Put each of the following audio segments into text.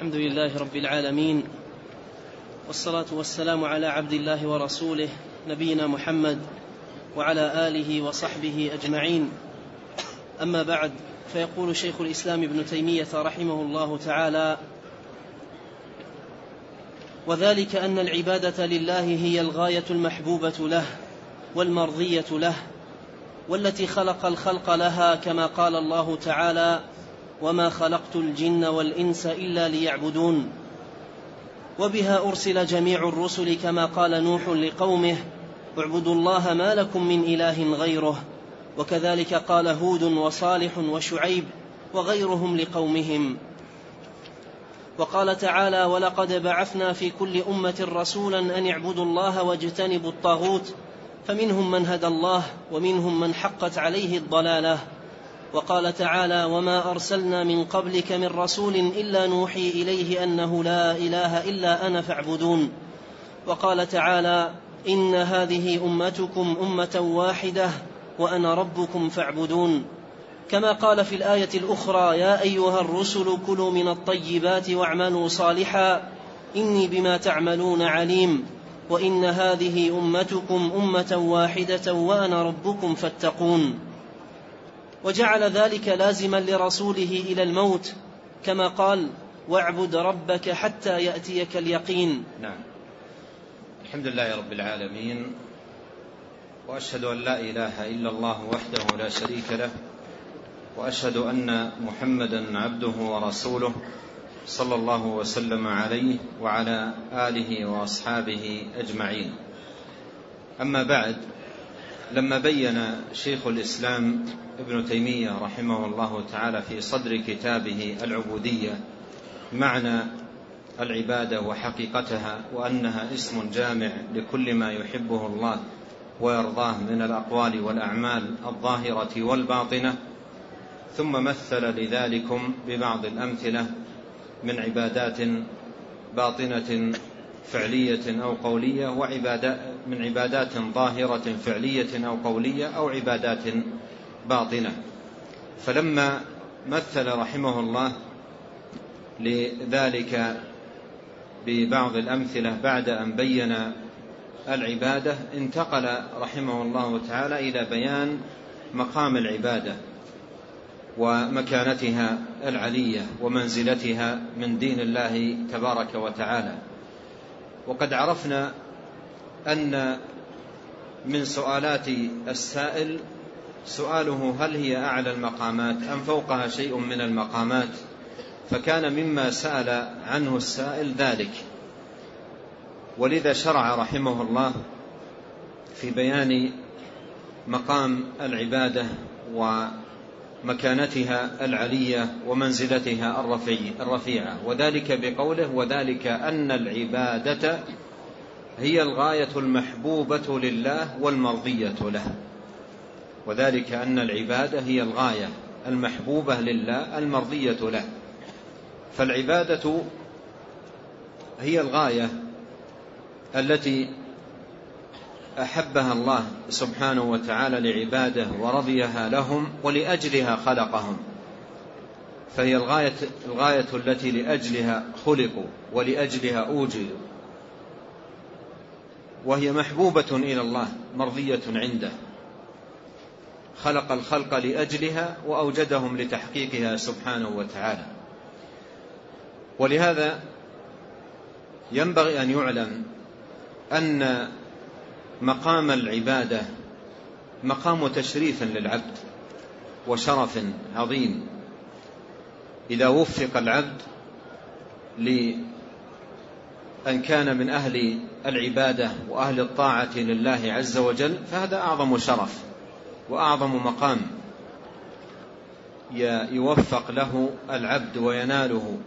الحمد لله رب العالمين والصلاة والسلام على عبد الله ورسوله نبينا محمد وعلى آله وصحبه أجمعين. أما بعد فيقول شيخ الإسلام ابن تيمية رحمه الله تعالى وذلك أن العبادة لله هي الغاية المحبوبة له والمرضية له والتي خلق الخلق لها كما قال الله تعالى وما خلقت الجن والانس الا ليعبدون وبها ارسل جميع الرسل كما قال نوح لقومه اعبدوا الله ما لكم من اله غيره وكذلك قال هود وصالح وشعيب وغيرهم لقومهم وقال تعالى ولقد بعثنا في كل امه رسولا ان اعبدوا الله واجتنبوا الطاغوت فمنهم من هدى الله ومنهم من حقت عليه الضلاله وقال تعالى وما أرسلنا من قبلك من رسول إلا نوحي إليه أنه لا إله إلا أنا فاعبدون. وقال تعالى إن هذه أمتكم أمة واحدة وأنا ربكم فاعبدون. كما قال في الآية الأخرى يا أيها الرسل كلوا من الطيبات واعملوا صالحا إني بما تعملون عليم. وإن هذه أمتكم أمة واحدة وأنا ربكم فاتقون. وجعل ذلك لازما لرسوله إلى الموت كما قال واعبد ربك حتى يأتيك اليقين. نعم. الحمد لله رب العالمين وأشهد أن لا إله إلا الله وحده لا شريك له وأشهد أن محمدا عبده ورسوله صلى الله وسلم عليه وعلى آله وأصحابه أجمعين. أما بعد لما بين شيخ الإسلام ابن تيمية رحمه الله تعالى في صدر كتابه العبودية معنى العبادة وحقيقتها وأنها اسم جامع لكل ما يحبه الله ويرضاه من الأقوال والأعمال الظاهرة والباطنة. ثم مثل لذلكم ببعض الأمثلة من عبادات باطنة فعلية أو قولية وعبادات من عبادات ظاهرة فعلية أو قولية أو عبادات باطنة. فلما مثل رحمه الله لذلك ببعض الأمثلة بعد أن بين العبادة انتقل رحمه الله تعالى إلى بيان مقام العبادة ومكانتها العلية ومنزلتها من دين الله تبارك وتعالى. وقد عرفنا أن من سؤالات السائل سؤاله هل هي أعلى المقامات أم فوقها شيء من المقامات؟ فكان مما سأل عنه السائل ذلك. ولذا شرع رحمه الله في بيان مقام العبادة ومكانتها العلية ومنزلتها الرفيعة. وذلك بقوله وذلك أن العبادة هي الغاية المحبوبة لله والمرضية له. وذلك أن العبادة هي الغاية المحبوبة لله المرضية له. فالعبادة هي الغاية التي أحبها الله سبحانه وتعالى لعباده ورضيها لهم ولأجلها خلقهم. فهي الغاية, الغاية التي لأجلها خلقوا ولأجلها أوجدوا. وهي محبوبة إلى الله مرضية عنده. خلق الخلق لأجلها وأوجدهم لتحقيقها سبحانه وتعالى. ولهذا ينبغي أن يعلم أن مقام العبادة مقام تشريف للعبد وشرف عظيم. إذا وفق العبد لأن كان من أهل العبادة وأهل الطاعة لله عز وجل فهذا أعظم شرف. وأعظم مقام يوفق له العبد ويناله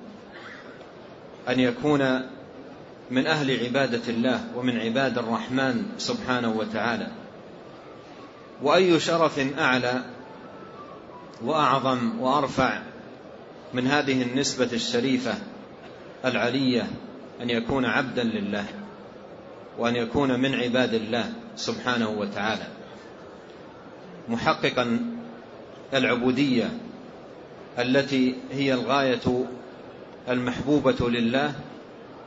أن يكون من أهل عبادة الله ومن عباد الرحمن سبحانه وتعالى. وأي شرف أعلى وأعظم وأرفع من هذه النسبة الشريفة العلية أن يكون عبدا لله وأن يكون من عباد الله سبحانه وتعالى. محققا العبودية التي هي الغاية المحبوبة لله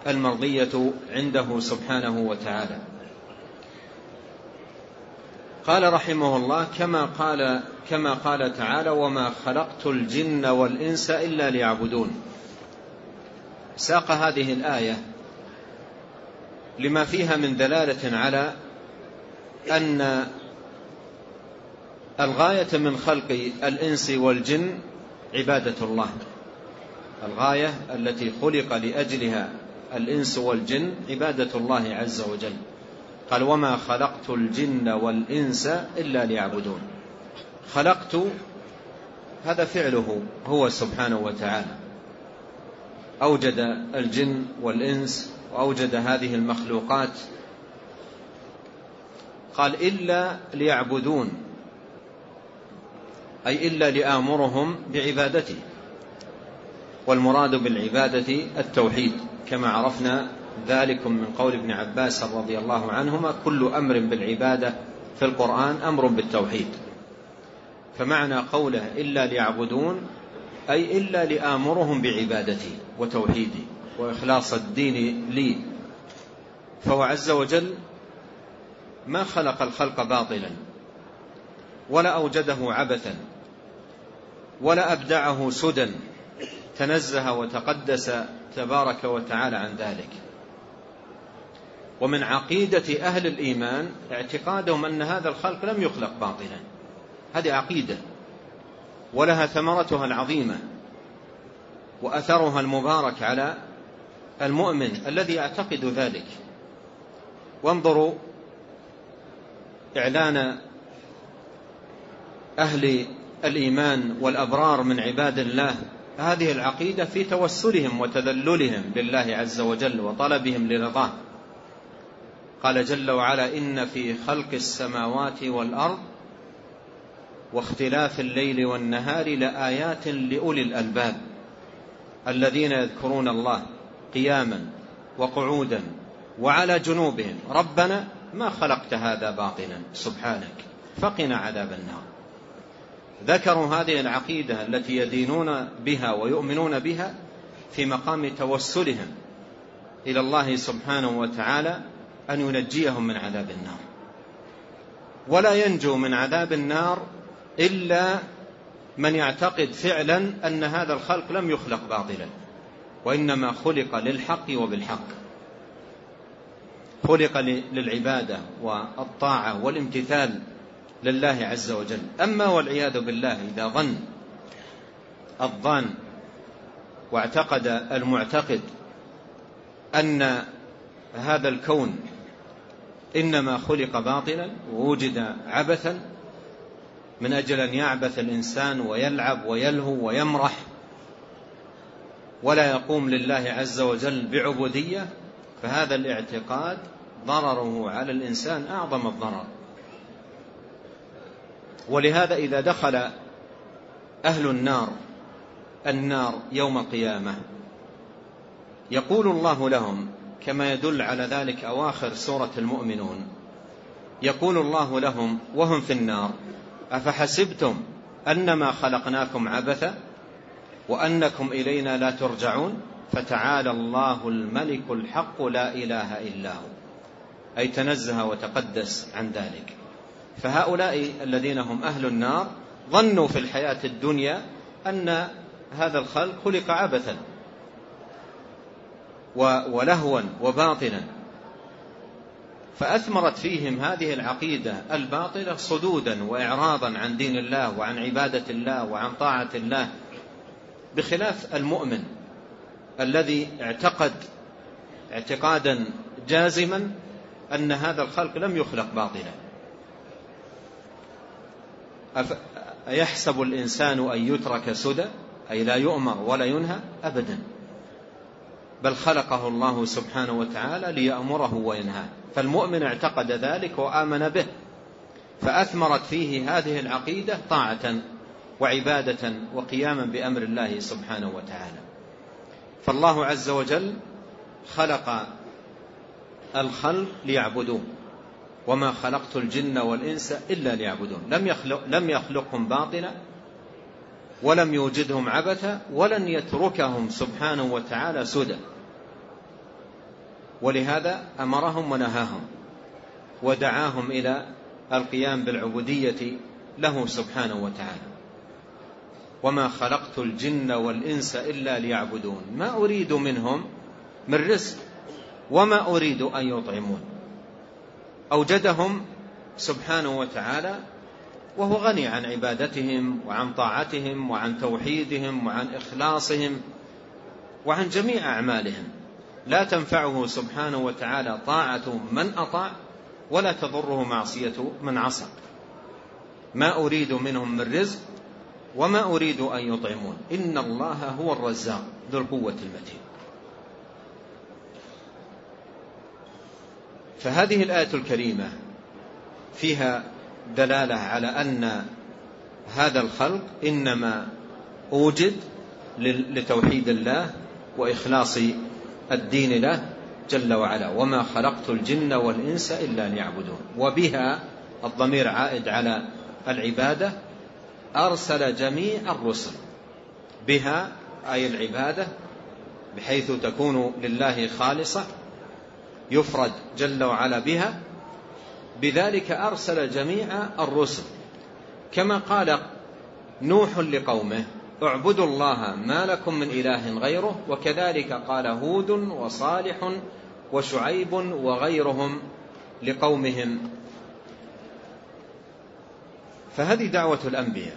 المرضية عنده سبحانه وتعالى. قال رحمه الله كما قال كما قال تعالى وما خلقت الجن والإنس إلا ليعبدون. ساق هذه الآية لما فيها من دلالة على أن الغاية من خلق الإنس والجن عبادة الله. الغاية التي خلق لأجلها الإنس والجن عبادة الله عز وجل. قال وما خلقت الجن والإنس إلا ليعبدون. خلقت هذا فعله هو سبحانه وتعالى. أوجد الجن والإنس وأوجد هذه المخلوقات. قال إلا ليعبدون. أي إلا لآمرهم بعبادته. والمراد بالعبادة التوحيد كما عرفنا ذلك من قول ابن عباس رضي الله عنهما كل أمر بالعبادة في القرآن أمر بالتوحيد. فمعنى قوله إلا ليعبدون أي إلا لآمرهم بعبادتي وتوحيدي وإخلاص الدين لي. فهو عز وجل ما خلق الخلق باطلا ولا أوجده عبثا ولا أبدعه سدى. تنزه وتقدس تبارك وتعالى عن ذلك. ومن عقيدة أهل الإيمان اعتقادهم أن هذا الخلق لم يخلق باطلا. هذه عقيدة. ولها ثمرتها العظيمة. وأثرها المبارك على المؤمن الذي يعتقد ذلك. وانظروا إعلان أهل الإيمان والأبرار من عباد الله هذه العقيدة في توسلهم وتذللهم لله عز وجل وطلبهم لرضاه. قال جل وعلا إن في خلق السماوات والأرض واختلاف الليل والنهار لآيات لأولي الألباب. الذين يذكرون الله قياما وقعودا وعلى جنوبهم ربنا ما خلقت هذا باطلا سبحانك فقنا عذاب النار. ذكروا هذه العقيدة التي يدينون بها ويؤمنون بها في مقام توسلهم إلى الله سبحانه وتعالى أن ينجيهم من عذاب النار. ولا ينجو من عذاب النار إلا من يعتقد فعلا أن هذا الخلق لم يخلق باطلا وإنما خلق للحق وبالحق. خلق للعبادة والطاعة والامتثال لله عز وجل. أما والعياذ بالله إذا ظن الظان واعتقد المعتقد أن هذا الكون إنما خلق باطلا ووجد عبثا من أجل أن يعبث الإنسان ويلعب ويلهو ويمرح ولا يقوم لله عز وجل بعبودية فهذا الاعتقاد ضرره على الإنسان أعظم الضرر. ولهذا إذا دخل أهل النار النار يوم القيامة يقول الله لهم كما يدل على ذلك أواخر سورة المؤمنون يقول الله لهم وهم في النار أفحسبتم أنما خلقناكم عبثا وأنكم إلينا لا ترجعون؟ فتعالى الله الملك الحق لا إله إلا هو. أي تنزه وتقدس عن ذلك. فهؤلاء الذين هم أهل النار ظنوا في الحياة الدنيا أن هذا الخلق خلق عبثا ولهوا وباطلا. فأثمرت فيهم هذه العقيدة الباطلة صدودا وإعراضا عن دين الله وعن عبادة الله وعن طاعة الله بخلاف المؤمن الذي اعتقد اعتقادا جازما أن هذا الخلق لم يخلق باطلا. أيحسب الإنسان أن يترك سدى؟ أي لا يؤمر ولا ينهى أبدا. بل خلقه الله سبحانه وتعالى ليأمره وينهاه فالمؤمن اعتقد ذلك وآمن به. فأثمرت فيه هذه العقيدة طاعة وعبادة وقياما بأمر الله سبحانه وتعالى. فالله عز وجل خلق الخلق ليعبدوه. وما خلقت الجن والإنس إلا ليعبدون. لم, يخلق لم يخلقهم باطلا ولم يوجدهم عبثا ولن يتركهم سبحانه وتعالى سدى. ولهذا أمرهم ونهاهم ودعاهم إلى القيام بالعبودية له سبحانه وتعالى. وما خلقت الجن والإنس إلا ليعبدون. ما أريد منهم؟ من رزق. وما أريد أن يطعمون. أوجدهم سبحانه وتعالى وهو غني عن عبادتهم وعن طاعتهم وعن توحيدهم وعن إخلاصهم وعن جميع أعمالهم. لا تنفعه سبحانه وتعالى طاعة من أطاع ولا تضره معصية من عصى. ما أريد منهم من رزق وما أريد أن يطعمون. إن الله هو الرزاق ذو القوة المتين. فهذه الآية الكريمة فيها دلالة على أن هذا الخلق إنما أوجد لتوحيد الله وإخلاص الدين له جل وعلا وما خلقت الجن والإنس إلا ليعبدون. وبها الضمير عائد على العبادة أرسل جميع الرسل بها أي العبادة بحيث تكون لله خالصة يفرد جل وعلا بها. بذلك أرسل جميع الرسل. كما قال نوح لقومه اعبدوا الله ما لكم من إله غيره وكذلك قال هود وصالح وشعيب وغيرهم لقومهم. فهذه دعوة الأنبياء.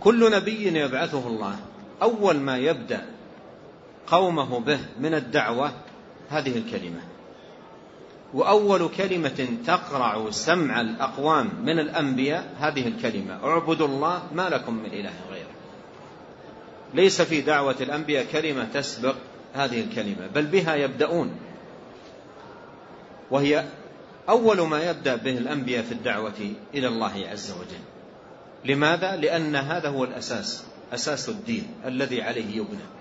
كل نبي يبعثه الله. أول ما يبدأ قومه به من الدعوة هذه الكلمة. وأول كلمة تقرع سمع الأقوام من الأنبياء هذه الكلمة. اعبدوا الله ما لكم من إله غيره. ليس في دعوة الأنبياء كلمة تسبق هذه الكلمة بل بها يبدأون. وهي أول ما يبدأ به الأنبياء في الدعوة إلى الله عز وجل. لماذا؟ لأن هذا هو الأساس أساس الدين الذي عليه يبنى.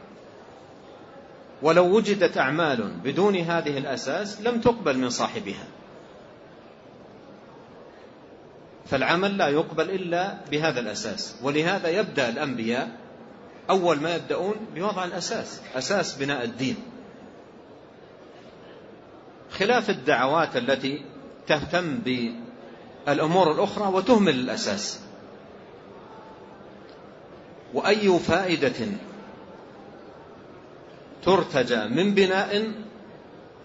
ولو وجدت أعمال بدون هذه الأساس لم تقبل من صاحبها. فالعمل لا يقبل إلا بهذا الأساس. ولهذا يبدأ الأنبياء أول ما يبدأون بوضع الأساس أساس بناء الدين. خلاف الدعوات التي تهتم بالأمور الأخرى وتهمل الأساس. وأي فائدة ترتجى من بناء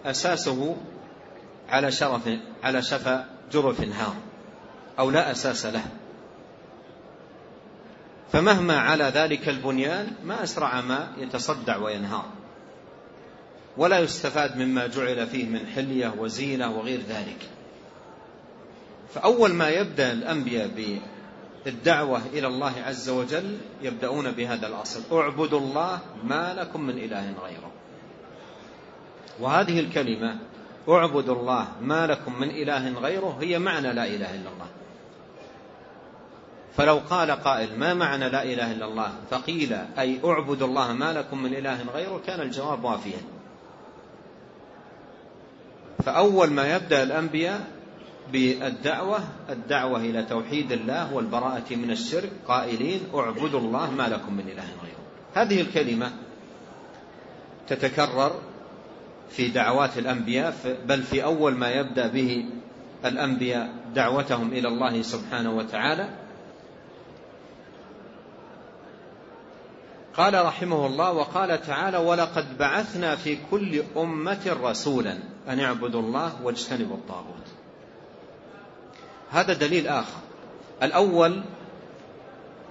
أساسه على شرف على شفا جرف هار أو لا أساس له. فمهما على ذلك البنيان ما أسرع ما يتصدع وينهار. ولا يستفاد مما جعل فيه من حلية وزينة وغير ذلك. فأول ما يبدأ الأنبياء بالدعوة إلى الله عز وجل يبدأون بهذا الأصل. اعبدوا الله ما لكم من إله غيره. وهذه الكلمة اعبدوا الله ما لكم من إله غيره هي معنى لا إله إلا الله. فلو قال قائل ما معنى لا إله إلا الله؟ فقيل أي اعبدوا الله ما لكم من إله غيره كان الجواب وافيا. فأول ما يبدأ الأنبياء بالدعوة الدعوة إلى توحيد الله والبراءة من الشرك. قائلين اعبدوا الله ما لكم من إله غيره. هذه الكلمة تتكرر في دعوات الأنبياء بل في أول ما يبدأ به الأنبياء دعوتهم إلى الله سبحانه وتعالى. قال رحمه الله وقال تعالى ولقد بعثنا في كل أمة رسولا أن اعبدوا الله واجتنبوا الطاغوت. هذا دليل آخر. الأول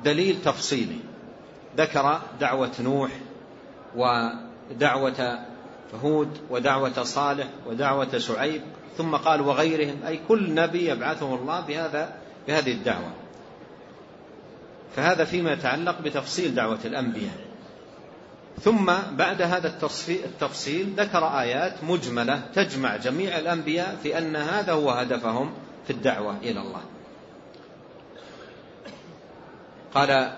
دليل تفصيلي. ذكر دعوة نوح ودعوة هود ودعوة صالح ودعوة شعيب ثم قال وغيرهم أي كل نبي يبعثه الله بهذا بهذه الدعوة. فهذا فيما يتعلق بتفصيل دعوة الأنبياء. ثم بعد هذا التفصيل ذكر آيات مجملة تجمع جميع الأنبياء في أن هذا هو هدفهم في الدعوة إلى الله. قال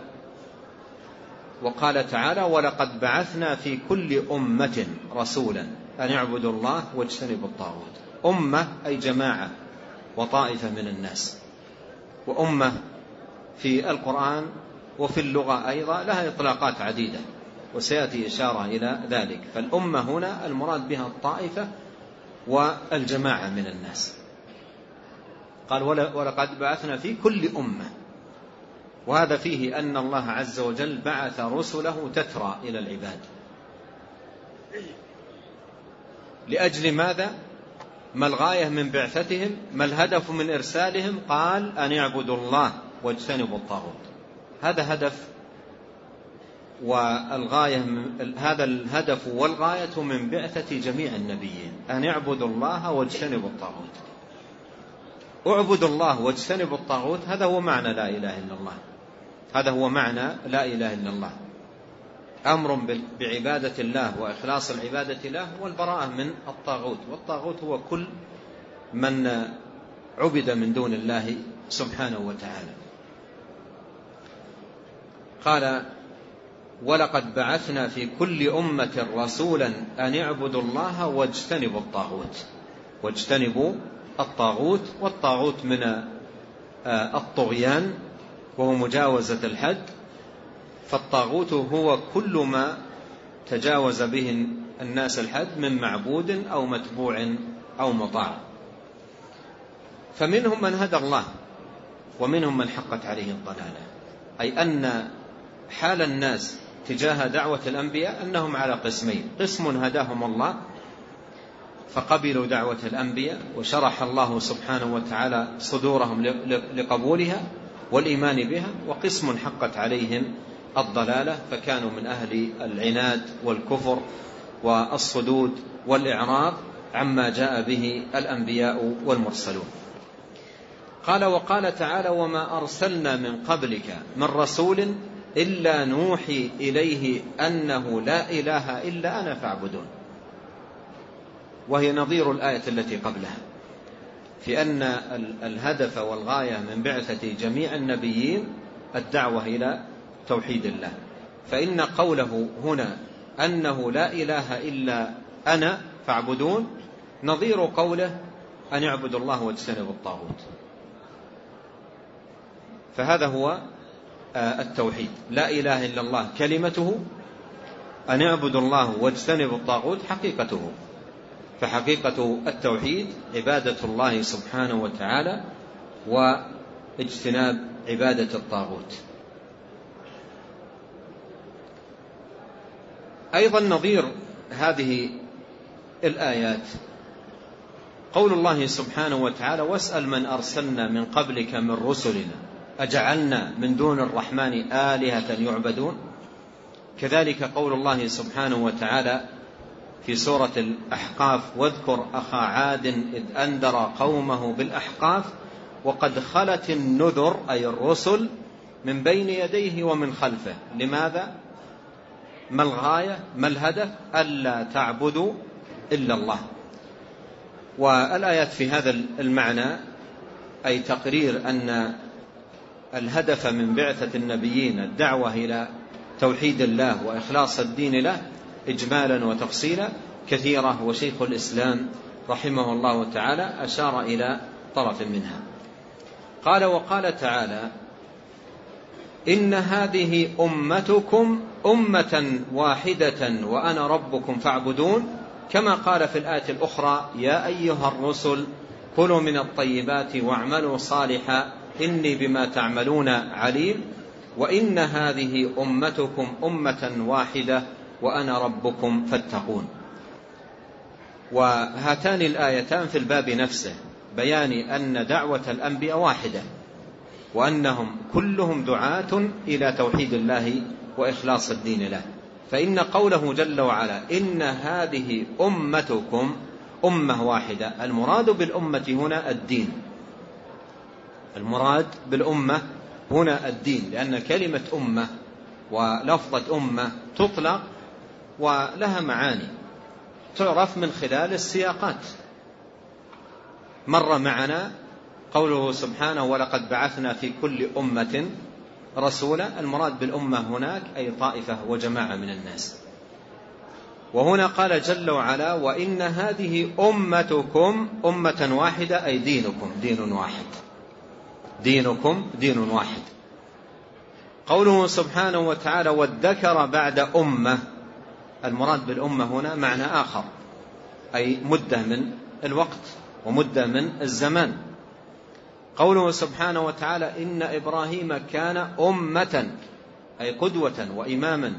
وقال تعالى ولقد بعثنا في كل أمة رسولا أن اعبدوا الله واجتنبوا الطاغوت. أمة أي جماعة وطائفة من الناس. وأمة في القرآن وفي اللغة أيضا لها إطلاقات عديدة وسيأتي إشارة إلى ذلك. فالأمة هنا المراد بها الطائفة والجماعة من الناس. قال ولقد بعثنا في كل أمة. وهذا فيه أن الله عز وجل بعث رسله تترى إلى العباد. لأجل ماذا؟ ما الغاية من بعثتهم؟ ما الهدف من إرسالهم؟ قال أن يعبدوا الله واجتنبوا الطاغوت. هذا هدف والغاية هذا الهدف والغاية من بعثة جميع النبيين. أن يعبدوا الله واجتنبوا الطاغوت. اعبدوا الله واجتنبوا الطاغوت هذا هو معنى لا إله إلا الله. هذا هو معنى لا إله إلا الله. أمر بعبادة الله وإخلاص العبادة له والبراءة من الطاغوت. والطاغوت هو كل من عبد من دون الله سبحانه وتعالى. قال ولقد بعثنا في كل أمة رسولا أن اعبدوا الله واجتنبوا الطاغوت. واجتنبوا الطاغوت والطاغوت من آه، الطغيان وهو مجاوزة الحد. فالطاغوت هو كل ما تجاوز به الناس الحد من معبود أو متبوع أو مطاع. فمنهم من هدى الله ومنهم من حقت عليه الضلالة. أي أن حال الناس تجاه دعوة الأنبياء أنهم على قسمين. قسم هداهم الله فقبلوا دعوة الأنبياء وشرح الله سبحانه وتعالى صدورهم لقبولها والإيمان بها وقسم حقت عليهم الضلالة فكانوا من أهل العناد والكفر والصدود والإعراض عما جاء به الأنبياء والمرسلون. قال وقال تعالى وما أرسلنا من قبلك من رسول إلا نوحي إليه أنه لا إله إلا أنا فاعبدون. وهي نظير الآية التي قبلها في أن الهدف والغاية من بعثة جميع النبيين الدعوة إلى توحيد الله. فإن قوله هنا أنه لا إله إلا أنا فاعبدون نظير قوله أن يعبدوا الله واجتنبوا الطاغوت. فهذا هو آه، التوحيد. لا إله إلا الله كلمته أن يعبدوا الله واجتنبوا الطاغوت حقيقته. فحقيقة التوحيد عبادة الله سبحانه وتعالى واجتناب عبادة الطاغوت. أيضا نظير هذه الآيات. قول الله سبحانه وتعالى واسأل من أرسلنا من قبلك من رسلنا أجعلنا من دون الرحمن آلهة يعبدون؟ كذلك قول الله سبحانه وتعالى في سورة الأحقاف واذكر أخا عاد إذ أنذر قومه بالأحقاف وقد خلت النذر أي الرسل من بين يديه ومن خلفه. لماذا؟ ما الغاية؟ ما الهدف؟ ألا تعبدوا إلا الله. والآيات في هذا المعنى أي تقرير أن الهدف من بعثة النبيين الدعوة إلى توحيد الله وإخلاص الدين له إجمالا وتفصيلا. كثيرة وشيخ الإسلام رحمه الله تعالى أشار إلى طرف منها. قال وقال تعالى إن هذه أمتكم أمة واحدة وأنا ربكم فاعبدون. كما قال في الآية الأخرى يا أيها الرسل كلوا من الطيبات واعملوا صالحا إني بما تعملون عليم. وإن هذه أمتكم أمة واحدة وأنا ربكم فاتقون. وهاتان الآيتان في الباب نفسه بيان أن دعوة الأنبياء واحدة وأنهم كلهم دعاة إلى توحيد الله وإخلاص الدين له. فإن قوله جل وعلا إن هذه أمتكم أمة واحدة المراد بالأمة هنا الدين. المراد بالأمة هنا الدين لأن كلمة أمة ولفظة أمة تطلق ولها معاني. تعرف من خلال السياقات. مر معنا قوله سبحانه ولقد بعثنا في كل أمة رسولا. المراد بالأمة هناك أي طائفة وجماعة من الناس. وهنا قال جل وعلا وإن هذه أمتكم أمة واحدة أي دينكم دين واحد. دينكم دين واحد. قوله سبحانه وتعالى والذكر بعد أمة المراد بالأمة هنا معنى آخر أي مدة من الوقت ومدة من الزمان. قوله سبحانه وتعالى إن إبراهيم كان أمة أي قدوة وإماما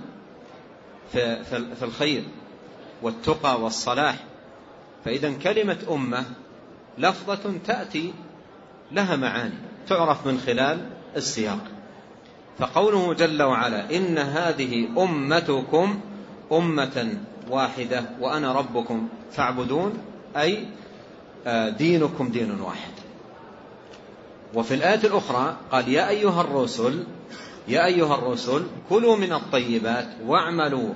في الخير والتقى والصلاح. فإذا كلمة أمة لفظة تأتي لها معاني تعرف من خلال السياق. فقوله جل وعلا إن هذه أمتكم أمة واحدة وأنا ربكم فاعبدون أي آه، دينكم دين واحد. وفي الآية الأخرى قال يا أيها الرسل يا أيها الرسل كلوا من الطيبات واعملوا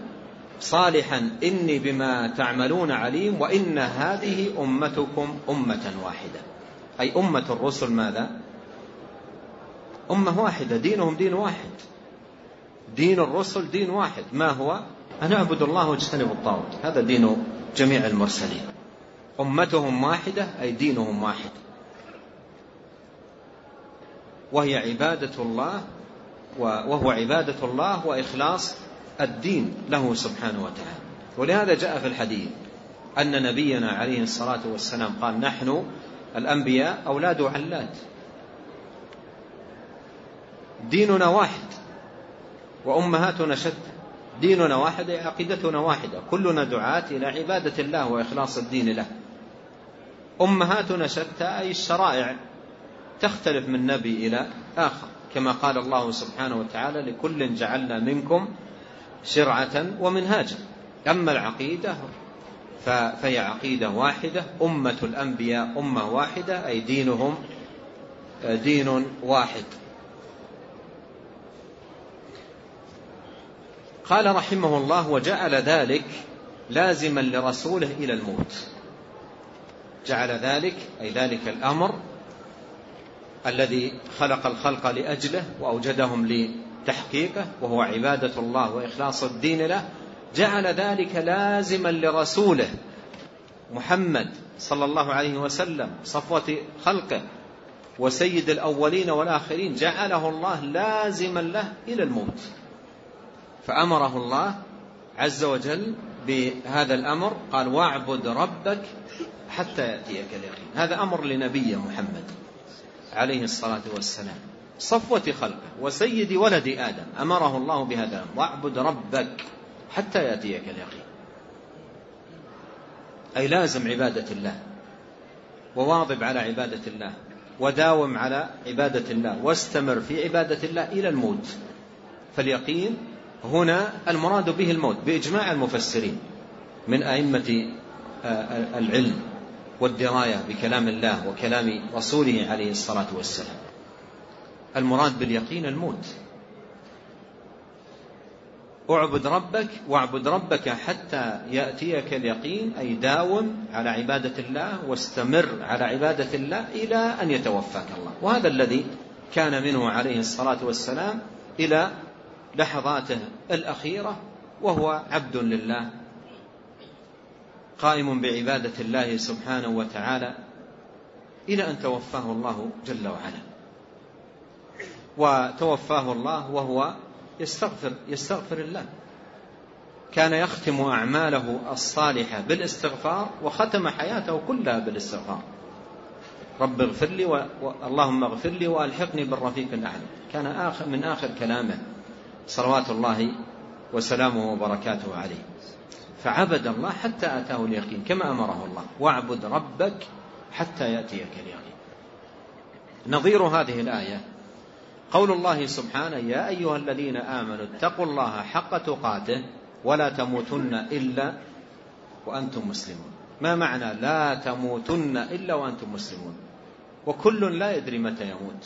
صالحا إني بما تعملون عليم وإن هذه أمتكم أمة واحدة. أي أمة الرسل ماذا؟ أمة واحدة دينهم دين واحد. دين الرسل دين واحد. ما هو؟ أن اعبدوا الله واجتنبوا الطاغوت. هذا دين جميع المرسلين. أمتهم واحدة أي دينهم واحد. وهي عبادة الله وهو عبادة الله وإخلاص الدين له سبحانه وتعالى. ولهذا جاء في الحديث أن نبينا عليه الصلاة والسلام قال نحن الأنبياء أولاد علات ديننا واحد وأمهاتنا شتى. ديننا واحد عقيدتنا واحدة. كلنا دعاة إلى عبادة الله وإخلاص الدين له. أمهاتنا شتى أي الشرائع تختلف من نبي إلى آخر. كما قال الله سبحانه وتعالى لكل جعلنا منكم شرعة ومنهاجا. أما العقيدة فهي عقيدة واحدة. أمة الأنبياء أمة واحدة أي دينهم دين واحد. قال رحمه الله وجعل ذلك لازما لرسوله إلى الموت. جعل ذلك أي ذلك الأمر الذي خلق الخلق لأجله وأوجدهم لتحقيقه وهو عبادة الله وإخلاص الدين له جعل ذلك لازما لرسوله محمد صلى الله عليه وسلم صفوة خلقه وسيد الأولين والآخرين جعله الله لازما له إلى الموت. فأمره الله عز وجل بهذا الأمر قال واعبد ربك حتى يأتيك اليقين. هذا أمر لنبي محمد عليه الصلاة والسلام صفوة خلقه وسيد ولد آدم. أمره الله بهذا واعبد ربك حتى يأتيك اليقين. أي لازم عبادة الله وواظب على عبادة الله وداوم على عبادة الله واستمر في عبادة الله إلى الموت. فاليقين هنا المراد به الموت بإجماع المفسرين من أئمة آه، العلم والدراية بكلام الله وكلام رسوله عليه الصلاة والسلام. المراد باليقين الموت. اعبد ربك واعبد ربك حتى يأتيك اليقين أي داوم على عبادة الله واستمر على عبادة الله إلى أن يتوفاك الله. وهذا الذي كان منه عليه الصلاة والسلام إلى لحظاته الأخيرة وهو عبد لله قائم بعبادة الله سبحانه وتعالى إلى أن توفاه الله جل وعلا. وتوفاه الله وهو يستغفر يستغفر الله. كان يختم أعماله الصالحة بالاستغفار وختم حياته كلها بالاستغفار. رب اغفر لي و... اللهم اغفر لي وألحقني بالرفيق الأعلى. كان آخر من آخر كلامه. صلوات الله وسلامه وبركاته عليه. فعبد الله حتى أتاه اليقين كما أمره الله واعبد ربك حتى يأتيك اليقين. نظير هذه الآية قول الله سبحانه يا أيها الذين آمنوا اتقوا الله حق تقاته ولا تموتن إلا وأنتم مسلمون. ما معنى لا تموتن إلا وأنتم مسلمون؟ وكل لا يدري متى يموت.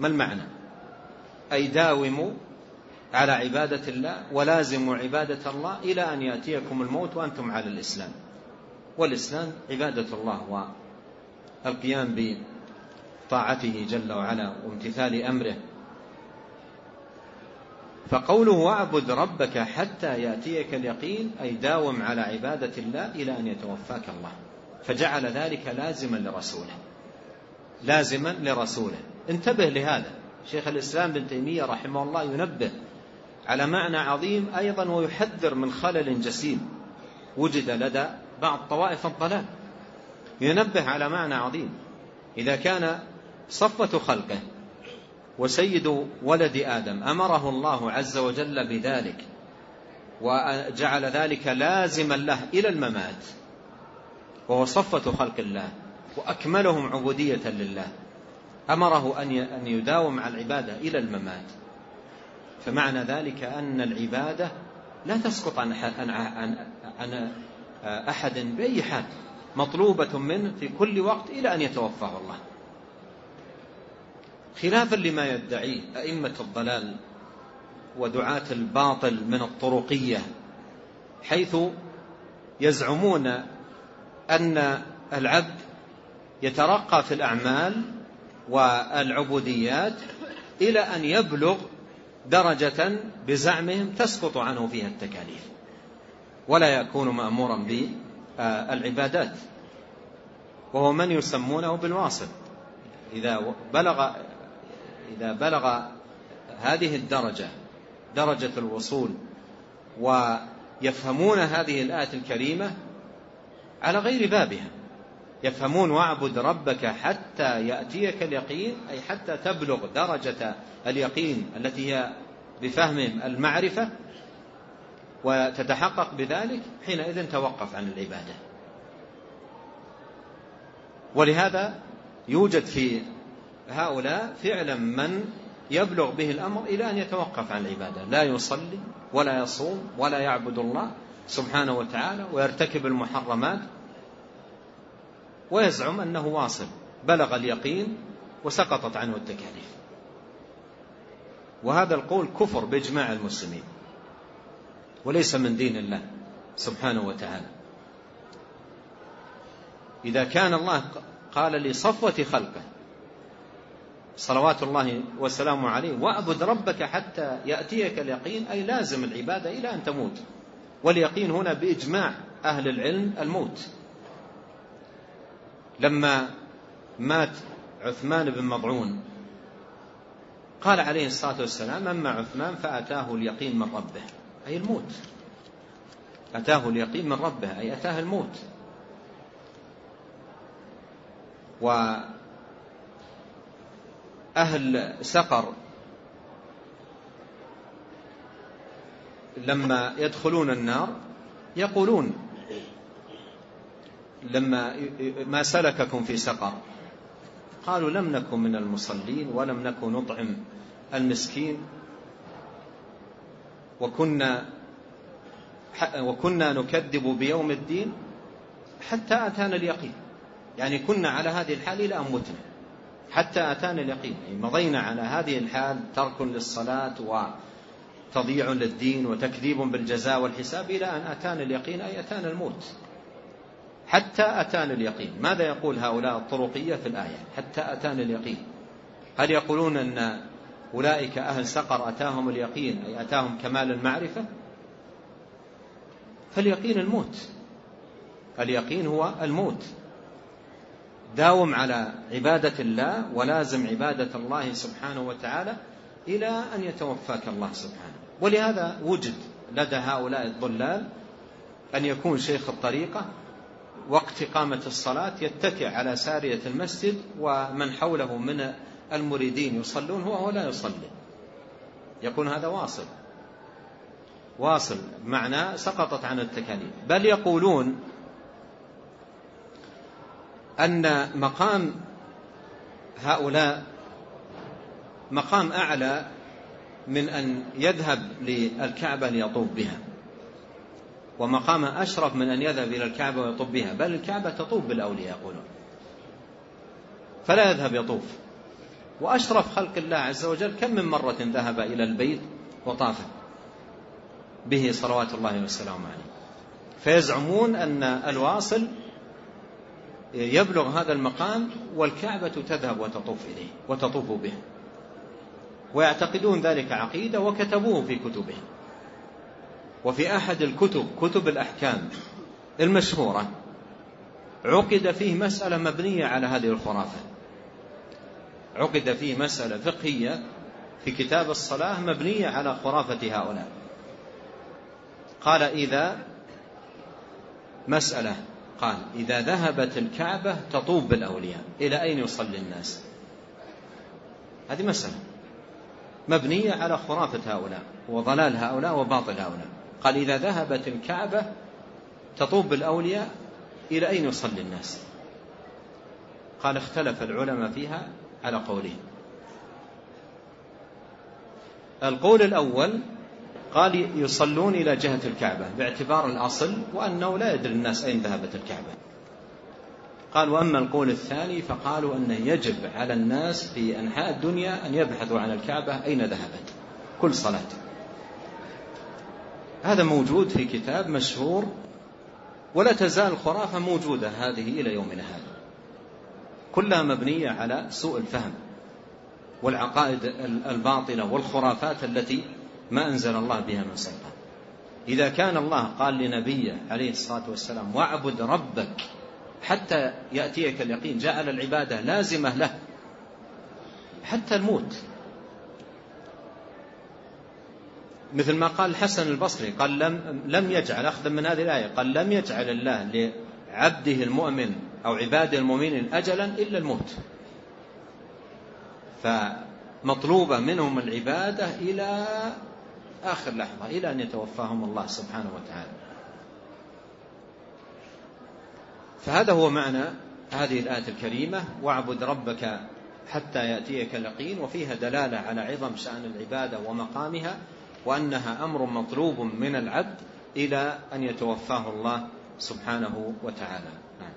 ما المعنى؟ أي داوموا على عبادة الله ولازموا عبادة الله إلى أن يأتيكم الموت وأنتم على الإسلام. والإسلام عبادة الله والقيام بطاعته جل وعلا وامتثال أمره. فقوله واعبد ربك حتى يأتيك اليقين أي داوم على عبادة الله إلى أن يتوفاك الله فجعل ذلك لازما لرسوله. لازما لرسوله. انتبه لهذا. شيخ الإسلام بن تيمية رحمه الله ينبه على معنى عظيم أيضا ويحذر من خلل جسيم. وجد لدى بعض طوائف الضلال. ينبه على معنى عظيم. إذا كان صفة خلقه وسيد ولد آدم أمره الله عز وجل بذلك وجعل ذلك لازما له إلى الممات وهو صفة خلق الله وأكملهم عبودية لله أمره أن يداوم على العبادة إلى الممات. فمعنى ذلك أن العبادة لا تسقط عن عن أحد بأي حال مطلوبة منه في كل وقت إلى أن يتوفاه الله. خلافا لما يدعيه أئمة الضلال ودعاة الباطل من الطرقية حيث يزعمون أن العبد يترقى في الأعمال والعبوديات إلى أن يبلغ درجة بزعمهم تسقط عنه فيها التكاليف. ولا يكون مأمورا بالعبادات. وهو من يسمونه بالواصل. إذا بلغ إذا بلغ هذه الدرجة درجة الوصول ويفهمون هذه الآية الكريمة على غير بابها. يفهمون واعبد ربك حتى يأتيك اليقين أي حتى تبلغ درجة اليقين التي هي بفهمهم المعرفة وتتحقق بذلك حينئذ توقف عن العبادة. ولهذا يوجد في هؤلاء فعلا من يبلغ به الأمر إلى أن يتوقف عن العبادة. لا يصلي ولا يصوم ولا يعبد الله سبحانه وتعالى ويرتكب المحرمات ويزعم أنه واصل بلغ اليقين وسقطت عنه التكاليف. وهذا القول كفر بإجماع المسلمين وليس من دين الله سبحانه وتعالى. إذا كان الله قال لصفوة خلقه صلوات الله وسلامه عليه واعبد ربك حتى يأتيك اليقين أي لازم العبادة إلى أن تموت. واليقين هنا بإجماع أهل العلم الموت. لما مات عثمان بن مضعون قال عليه الصلاة والسلام أما عثمان فأتاه اليقين من ربه. أي الموت. أتاه اليقين من ربه أي أتاه الموت. وأهل سقر لما يدخلون النار يقولون لما ما سلككم في سقر. قالوا لم نكن من المصلين ولم نكن نطعم المسكين. وكنا وكنا نكذب بيوم الدين حتى أتانا اليقين. يعني كنا على هذه الحال إلى أن متنا. حتى أتانا اليقين. يعني مضينا على هذه الحال ترك للصلاة وتضييع للدين وتكذيب بالجزاء والحساب إلى أن أتانا اليقين أي أتانا الموت. حتى أتانا اليقين. ماذا يقول هؤلاء الطرقية في الآية؟ حتى أتانا اليقين. هل يقولون أن أولئك أهل سقر أتاهم اليقين أي أتاهم كمال المعرفة؟ فاليقين الموت. اليقين هو الموت. داوم على عبادة الله ولازم عبادة الله سبحانه وتعالى إلى أن يتوفاك الله سبحانه. ولهذا وجد لدى هؤلاء الضلال أن يكون شيخ الطريقة وقت إقامة الصلاة يتكئ على سارية المسجد ومن حوله من المريدين يصلون هو لا يصلي. يكون هذا واصل. واصل. معناه سقطت عن التكاليف. بل يقولون أن مقام هؤلاء مقام أعلى من أن يذهب للكعبة ليطوف بها. ومقام أشرف من أن يذهب إلى الكعبة ويطوف بها بل الكعبة تطوف بالأولياء يقولون. فلا يذهب يطوف. وأشرف خلق الله عز وجل كم من مرة ذهب إلى البيت وطاف به صلوات الله والسلام عليه. فيزعمون أن الواصل يبلغ هذا المقام والكعبة تذهب وتطوف إليه وتطوف به. ويعتقدون ذلك عقيدة وكتبوه في كتبهم. وفي أحد الكتب كتب الأحكام المشهورة عقد فيه مسألة مبنية على هذه الخرافة. عقد فيه مسألة فقهية في كتاب الصلاة مبنية على خرافة هؤلاء. قال إذا مسألة. قال إذا ذهبت الكعبة تطوب بالأولياء إلى أين يصلي الناس؟ هذه مسألة مبنية على خرافة هؤلاء وضلال هؤلاء وباطل هؤلاء. قال إذا ذهبت الكعبة تطوب بالأولياء إلى أين يصلي الناس؟ قال اختلف العلماء فيها على قولين. القول الأول قال يصلون إلى جهة الكعبة باعتبار الأصل وأنه لا يدري الناس أين ذهبت الكعبة. قال وأما القول الثاني فقالوا أنه يجب على الناس في أنحاء الدنيا أن يبحثوا عن الكعبة أين ذهبت. كل صلاة. هذا موجود في كتاب مشهور ولا تزال الخرافة موجودة هذه إلى يومنا هذا. كلها مبنية على سوء الفهم والعقائد الباطلة والخرافات التي ما أنزل الله بها من سلطان. إذا كان الله قال لنبيه عليه الصلاة والسلام واعبد ربك حتى يأتيك اليقين جعل العبادة لازمة له حتى الموت. مثل ما قال الحسن البصري قال لم, لم يجعل أخذا من هذه الآية قال لم يجعل الله لعبده المؤمن أو عباده المؤمنين أجلا إلا الموت. فمطلوبة منهم العبادة إلى آخر لحظة إلى أن يتوفاهم الله سبحانه وتعالى. فهذا هو معنى هذه الآية الكريمة واعبد ربك حتى يأتيك اليقين وفيها دلالة على عظم شأن العبادة ومقامها. وأنها أمر مطلوب من العبد إلى أن يتوفاه الله سبحانه وتعالى نعم.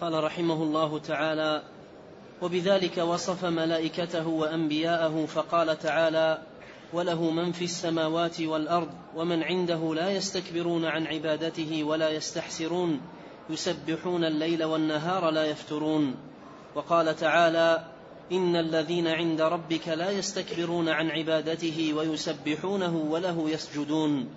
قال رحمه الله تعالى وبذلك وصف ملائكته وأنبياءه فقال تعالى وله من في السماوات والأرض ومن عنده لا يستكبرون عن عبادته ولا يستحسرون يسبحون الليل والنهار لا يفترون وقال تعالى إن الذين عند ربك لا يستكبرون عن عبادته ويسبحونه وله يسجدون.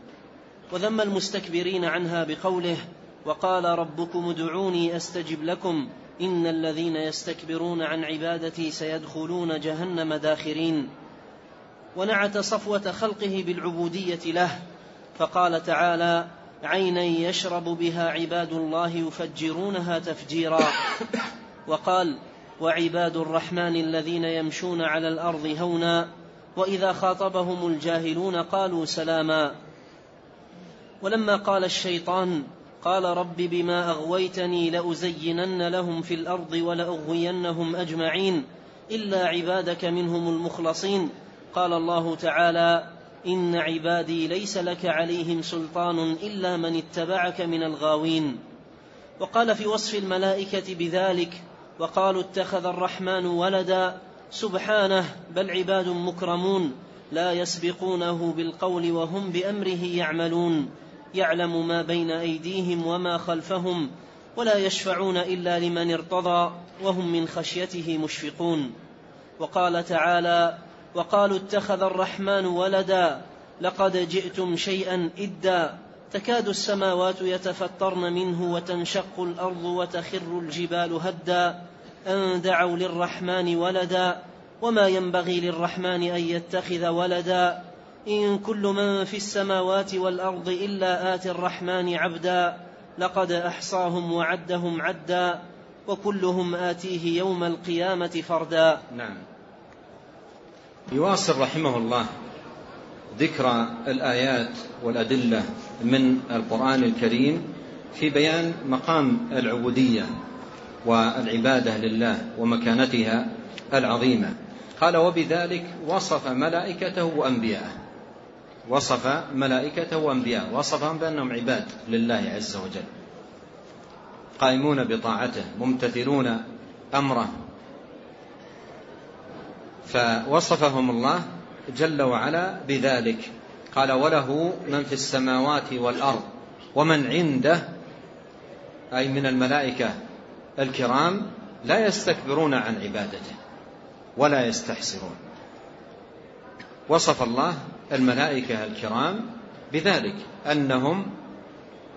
وذم المستكبرين عنها بقوله وقال ربكم ادعوني أستجب لكم. إن الذين يستكبرون عن عبادتي سيدخلون جهنم داخرين. ونعت صفوة خلقه بالعبودية له. فقال تعالى عينا يشرب بها عباد الله يفجرونها تفجيرا. وقال وعباد الرحمن الذين يمشون على الأرض هونا وإذا خاطبهم الجاهلون قالوا سلاما. ولما قال الشيطان قال رب بما أغويتني لأزينن لهم في الأرض ولأغوينهم أجمعين إلا عبادك منهم المخلصين. قال الله تعالى إن عبادي ليس لك عليهم سلطان إلا من اتبعك من الغاوين. وقال في وصف الملائكة بذلك وقالوا اتخذ الرحمن ولدا سبحانه بل عباد مكرمون لا يسبقونه بالقول وهم بأمره يعملون. يعلم ما بين أيديهم وما خلفهم ولا يشفعون إلا لمن ارتضى وهم من خشيته مشفقون. وقال تعالى وقالوا اتخذ الرحمن ولدا لقد جئتم شيئا إدا. تكاد السماوات يتفطرن منه وتنشق الأرض وتخر الجبال هدا. أن دعوا للرحمن ولدا وما ينبغي للرحمن أن يتخذ ولدا. إن كل من في السماوات والأرض إلا آتي الرحمن عبدا لقد أحصاهم وعدهم عدا وكلهم آتيه يوم القيامة فردا. نعم. يواصل رحمه الله ذكر الآيات والأدلة من القرآن الكريم في بيان مقام العبودية. والعبادة لله ومكانتها العظيمة. قال وبذلك وصف ملائكته وأنبياءه. وصف ملائكته وأنبياءه. وصفهم بأنهم عباد لله عز وجل. قائمون بطاعته ممتثلون أمره. فوصفهم الله جل وعلا بذلك. قال وله من في السماوات والأرض ومن عنده أي من الملائكة الكرام لا يستكبرون عن عبادته ولا يستحسرون. وصف الله الملائكة الكرام بذلك أنهم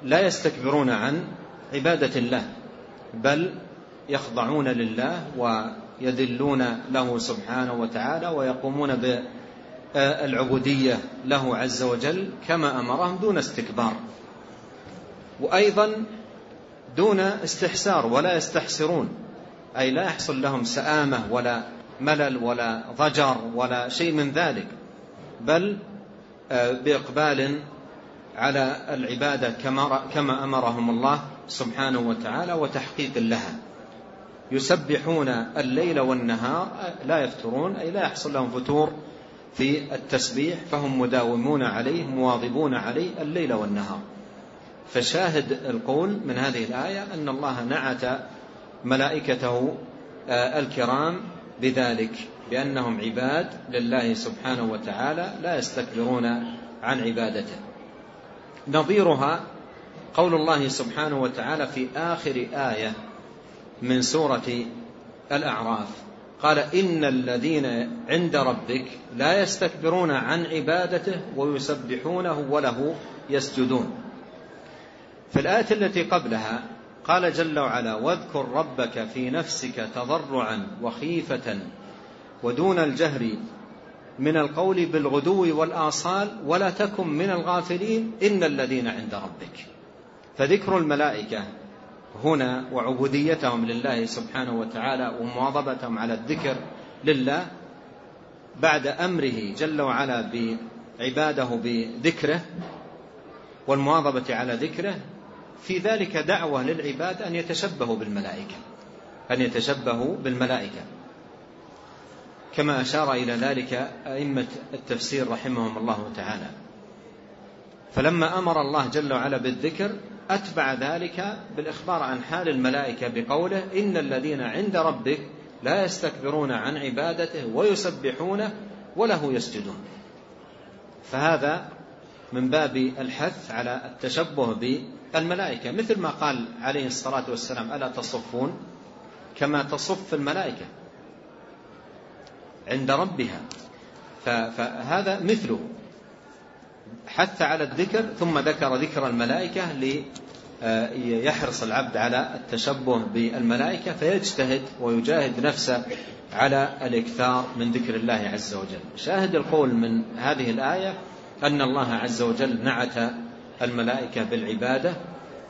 لا يستكبرون عن عبادة الله بل يخضعون لله يذلون له سبحانه وتعالى ويقومون بالعبودية له عز وجل كما أمرهم دون استكبار. وأيضا دون استحسار ولا يستحسرون. أي لا يحصل لهم سآمة ولا ملل ولا ضجر ولا شيء من ذلك. بل آه، بإقبال على العبادة كما أمرهم الله سبحانه وتعالى وتحقيق لها. يسبحون الليل والنهار لا يفترون أي لا يحصل لهم فتور في التسبيح فهم مداومون عليه مواظبون عليه الليل والنهار. فشاهد القول من هذه الآية أن الله نعت ملائكته آه، الكرام بذلك بأنهم عباد لله سبحانه وتعالى لا يستكبرون عن عبادته. نظيرها قول الله سبحانه وتعالى في آخر آية من سورة الأعراف. قال إن الذين عند ربك لا يستكبرون عن عبادته ويسبحونه وله يسجدون. في الآية التي قبلها قال جل وعلا واذكر ربك في نفسك تضرعا وخيفة ودون الجهر من القول بالغدو والآصال ولا تكن من الغافلين إن الذين عند ربك. فذكر الملائكة هنا وعبوديتهم لله سبحانه وتعالى ومواظبتهم على الذكر لله بعد أمره جل وعلا بعباده بذكره والمواظبة على ذكره في ذلك دعوة للعباد أن يتشبهوا بالملائكة أن يتشبهوا بالملائكة. كما أشار إلى ذلك أئمة التفسير رحمهم الله تعالى. فلما أمر الله جل وعلا بالذكر أتبع ذلك بالإخبار عن حال الملائكة بقوله إن الذين عند ربك لا يستكبرون عن عبادته ويسبحونه وله يسجدون. فهذا من باب الحث على التشبه بالملائكة مثل ما قال عليه الصلاة والسلام ألا تصفون؟ كما تصف الملائكة عند ربها. فهذا مثله. حث على الذكر ثم ذكر ذكر الملائكة ليحرص العبد على التشبه بالملائكة فيجتهد ويجاهد نفسه على الإكثار من ذكر الله عز وجل. شاهد القول من هذه الآية أن الله عز وجل نعت الملائكة بالعبادة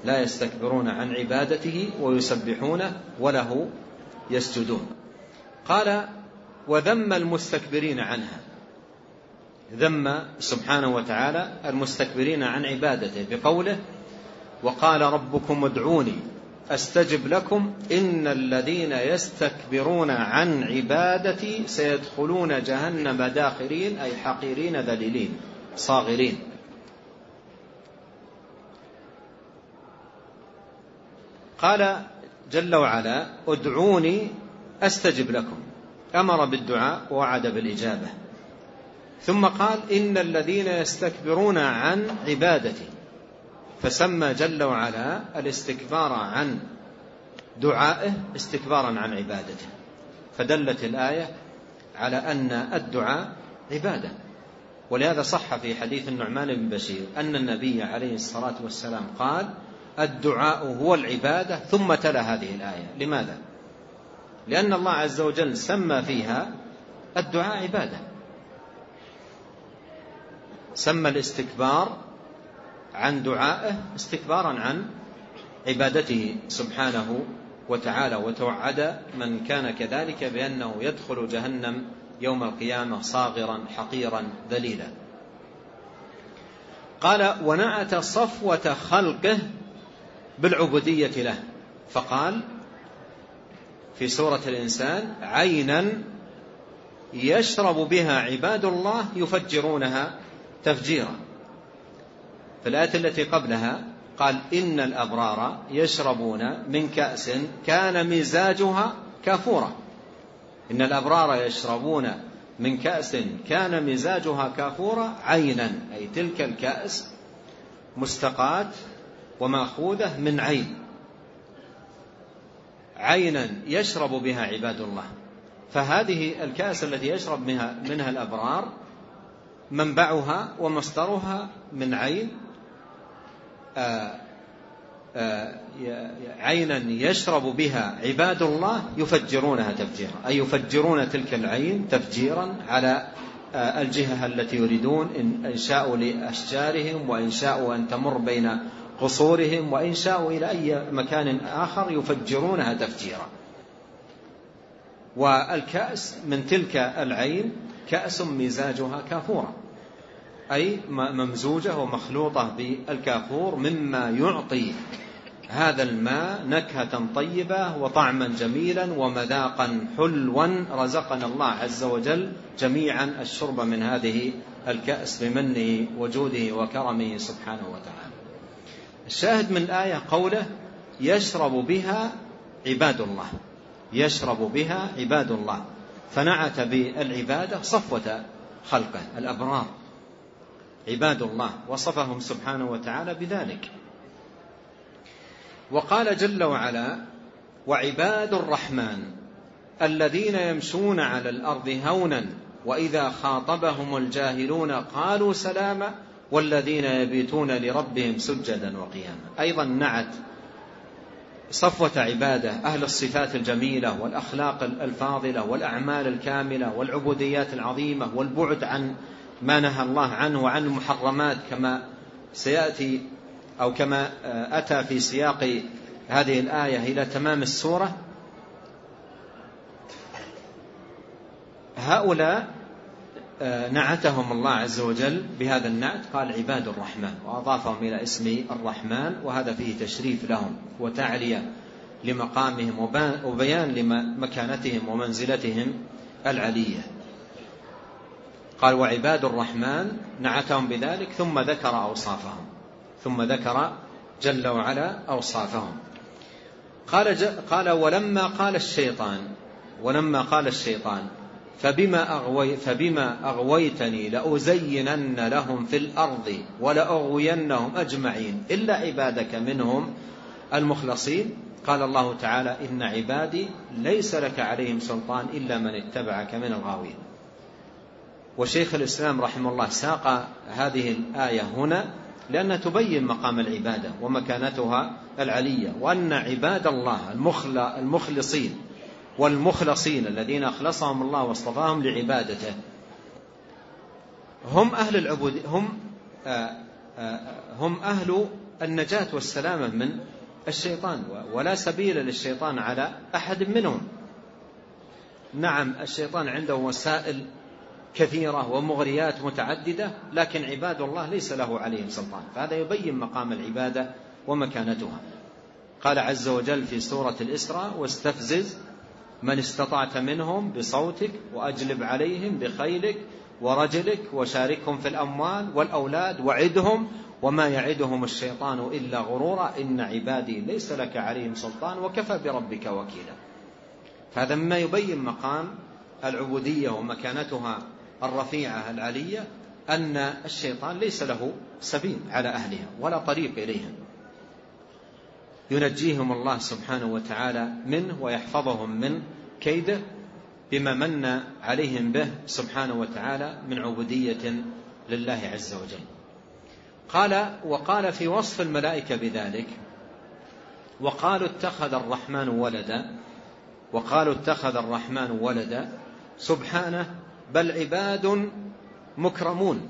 لا يستكبرون عن عبادته ويسبحونه وله يسجدون. قال وذم المستكبرين عنها. ذم سبحانه وتعالى المستكبرين عن عبادته بقوله وقال ربكم ادعوني أستجب لكم إن الذين يستكبرون عن عبادتي سيدخلون جهنم داخرين أي حقيرين ذليلين صاغرين. قال جل وعلا ادعوني أستجب لكم. أمر بالدعاء ووعد بالإجابة. ثم قال إن الذين يستكبرون عن عبادتي. فسمى جل وعلا الاستكبار عن دعائه استكبارا عن عبادته. فدلت الآية على أن الدعاء عبادة. ولهذا صح في حديث النعمان بن بشير أن النبي عليه الصلاة والسلام قال الدعاء هو العبادة ثم تلا هذه الآية. لماذا؟ لأن الله عز وجل سمى فيها الدعاء عبادة. سمى الاستكبار عن دعائه استكبارا عن عبادته سبحانه وتعالى وتوعد من كان كذلك بأنه يدخل جهنم يوم القيامة صاغرا حقيرا ذليلا. قال ونعت صفوة خلقه بالعبودية له. فقال في سورة الإنسان عينا يشرب بها عباد الله يفجرونها تفجيرا. في الآية التي قبلها قال إن الأبرار يشربون من كأس كان مزاجها كافورا. إن الأبرار يشربون من كأس كان مزاجها كافورا عينا أي تلك الكأس مستقاة ومأخوذة من عين. عينا يشرب بها عباد الله. فهذه الكأس التي يشرب منها, منها الأبرار منبعها ومصدرها من عين. آه، آه، عينا يشرب بها عباد الله يفجرونها تفجيرا. أي يفجرون تلك العين تفجيرا على آه، الجهة التي يريدون إن شاءوا لأشجارهم وإن شاءوا أن تمر بين قصورهم وإن شاءوا إلى أي مكان آخر يفجرونها تفجيرا. والكأس من تلك العين كأس مزاجها كافورا. أي ممزوجة ومخلوطة بالكافور مما يعطي هذا الماء نكهة طيبة وطعما جميلا ومذاقا حلوا. رزقنا الله عز وجل جميعا الشرب من هذه الكأس بمنه وجوده وكرمه سبحانه وتعالى. الشاهد من الآية قوله يشرب بها عباد الله. يشرب بها عباد الله. فنعت بالعبادة صفوة خلقه الأبرار. عباد الله وصفهم سبحانه وتعالى بذلك. وقال جل وعلا وعباد الرحمن الذين يمشون على الأرض هونا وإذا خاطبهم الجاهلون قالوا سلاما والذين يبيتون لربهم سجدا وقياما. أيضا نعت صفوة عبادة أهل الصفات الجميلة والأخلاق الفاضلة والأعمال الكاملة والعبوديات العظيمة والبعد عن ما نهى الله عنه وعن المحرمات كما سيأتي أو كما أتى في سياق هذه الآية إلى تمام السورة. هؤلاء نعتهم الله عز وجل بهذا النعت. قال عباد الرحمن وأضافهم إلى اسم الرحمن وهذا فيه تشريف لهم وتعلية لمقامهم وبيان لمكانتهم ومنزلتهم العلية. قال وعباد الرحمن نعتهم بذلك ثم ذكر أوصافهم ثم ذكر جل وعلا أوصافهم. قال, قال ولما قال الشيطان ولما قال الشيطان فبما, أغوي فبما أغويتني لأزينن لهم في الأرض ولأغوينهم أجمعين. إلا عبادك منهم المخلصين. قال الله تعالى إن عبادي ليس لك عليهم سلطان إلا من اتبعك من الغاوين. وشيخ الإسلام رحمه الله ساق هذه الآية هنا لأنها تبين مقام العبادة ومكانتها العلية وأن عباد الله المخلصين والمخلصين الذين أخلصهم الله واصطفاهم لعبادته. هم أهل العبود هم آه، آه، هم أهل النجاة والسلامة من الشيطان ولا سبيل للشيطان على أحد منهم. نعم الشيطان عنده وسائل كثيرة ومغريات متعددة لكن عباد الله ليس له عليهم سلطان. فهذا يبين مقام العبادة ومكانتها. قال عز وجل في سورة الإسراء واستفزز من استطعت منهم بصوتك وأجلب عليهم بخيلك ورجلك وشاركهم في الأموال والأولاد وعدهم وما يعدهم الشيطان إلا غرورا إن عبادي ليس لك عليهم سلطان وكفى بربك وكيلا. فهذا مما يبين مقام العبودية ومكانتها الرفيعة العلية أن الشيطان ليس له سبيل على أهلها ولا طريق إليها ينجيهم الله سبحانه وتعالى منه ويحفظهم من كيده بما من عليهم به سبحانه وتعالى من عبودية لله عز وجل. قال وقال في وصف الملائكة بذلك وقالوا اتخذ الرحمن ولدا وقالوا اتخذ الرحمن ولدا سبحانه بل عباد مكرمون.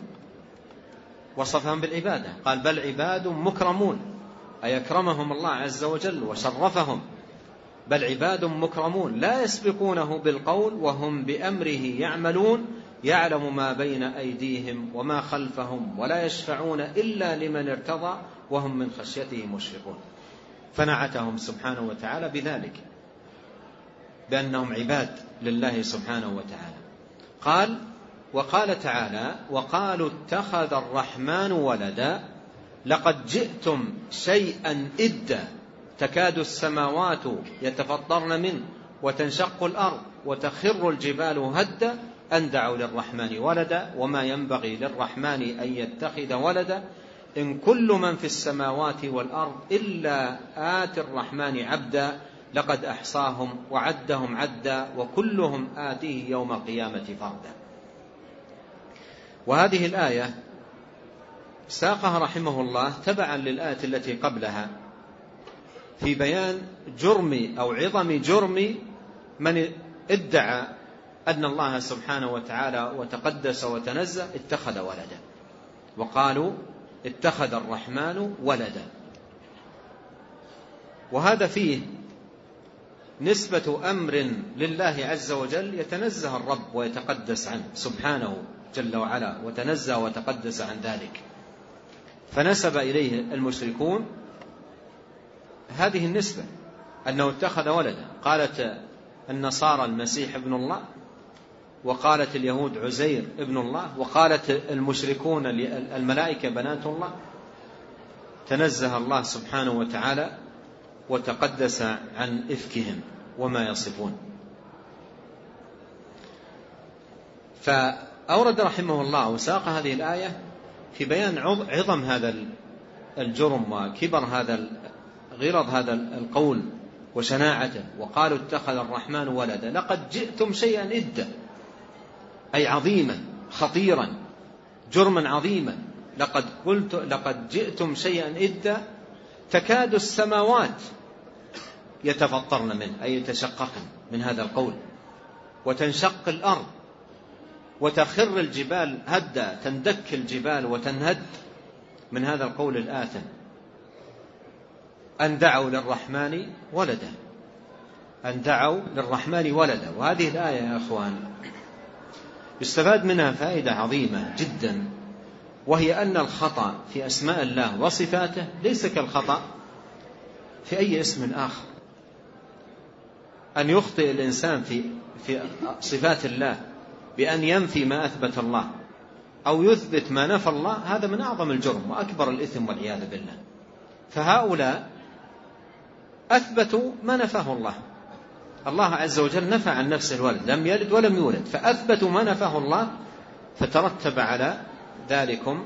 وصفهم بالعبادة قال بل عباد مكرمون. أي أكرمهم الله عز وجل وشرفهم بل عباد مكرمون لا يسبقونه بالقول وهم بأمره يعملون يعلم ما بين أيديهم وما خلفهم ولا يشفعون إلا لمن ارتضى وهم من خشيته مشفقون. فنعتهم سبحانه وتعالى بذلك بأنهم عباد لله سبحانه وتعالى. قال وقال تعالى وقالوا اتخذ الرحمن ولدا لقد جئتم شيئا إدا تكاد السماوات يتفطرن منه وتنشق الأرض وتخر الجبال هدا أن دعوا للرحمن ولدا وما ينبغي للرحمن أن يتخذ ولدا. إن كل من في السماوات والأرض إلا آتي الرحمن عبدا لقد أحصاهم وعدهم عدا وكلهم آتيه يوم القيامة فردا. وهذه الآية ساقها رحمه الله تبعا للآية التي قبلها في بيان جرم أو عظم جرم من ادعى أن الله سبحانه وتعالى وتقدس وتنزه اتخذ ولدا. وقالوا اتخذ الرحمن ولدا. وهذا فيه نسبة أمر لله عز وجل يتنزه الرب ويتقدس عنه سبحانه جل وعلا وتنزه وتقدس عن ذلك. فنسب إليه المشركون هذه النسبة أنه اتخذ ولدا. قالت النصارى المسيح ابن الله وقالت اليهود عزير ابن الله وقالت المشركون الملائكة بنات الله. تنزه الله سبحانه وتعالى وتقدس عن إفكهم وما يصفون. فأورد رحمه الله وساق هذه الآية في بيان عظم هذا الجرم وكبر هذا غرض هذا القول وشناعته وقالوا اتخذ الرحمن ولدا. لقد جئتم شيئا إدا أي عظيما خطيرا جرما عظيما. لقد قلت لقد جئتم شيئا إدا تكاد السماوات يتفطرن منه أي يتشققن من هذا القول وتنشق الأرض. وتخر الجبال هدا تندك الجبال وتنهد. من هذا القول الآثم أن دعوا للرحمن ولدا. أن دعوا للرحمن ولدا. وهذه الآية يا أخوان يستفاد منها فائدة عظيمة جدا وهي أن الخطأ في أسماء الله وصفاته ليس كالخطأ في أي اسم آخر. أن يخطئ الإنسان في في صفات الله. بأن ينفي ما أثبت الله أو يثبت ما نفى الله هذا من أعظم الجرم وأكبر الإثم والعياذ بالله. فهؤلاء أثبتوا ما نفاه الله. الله عز وجل نفى عن نفسه الولد لم يلد ولم يولد فأثبتوا ما نفاه الله فترتب على ذلكم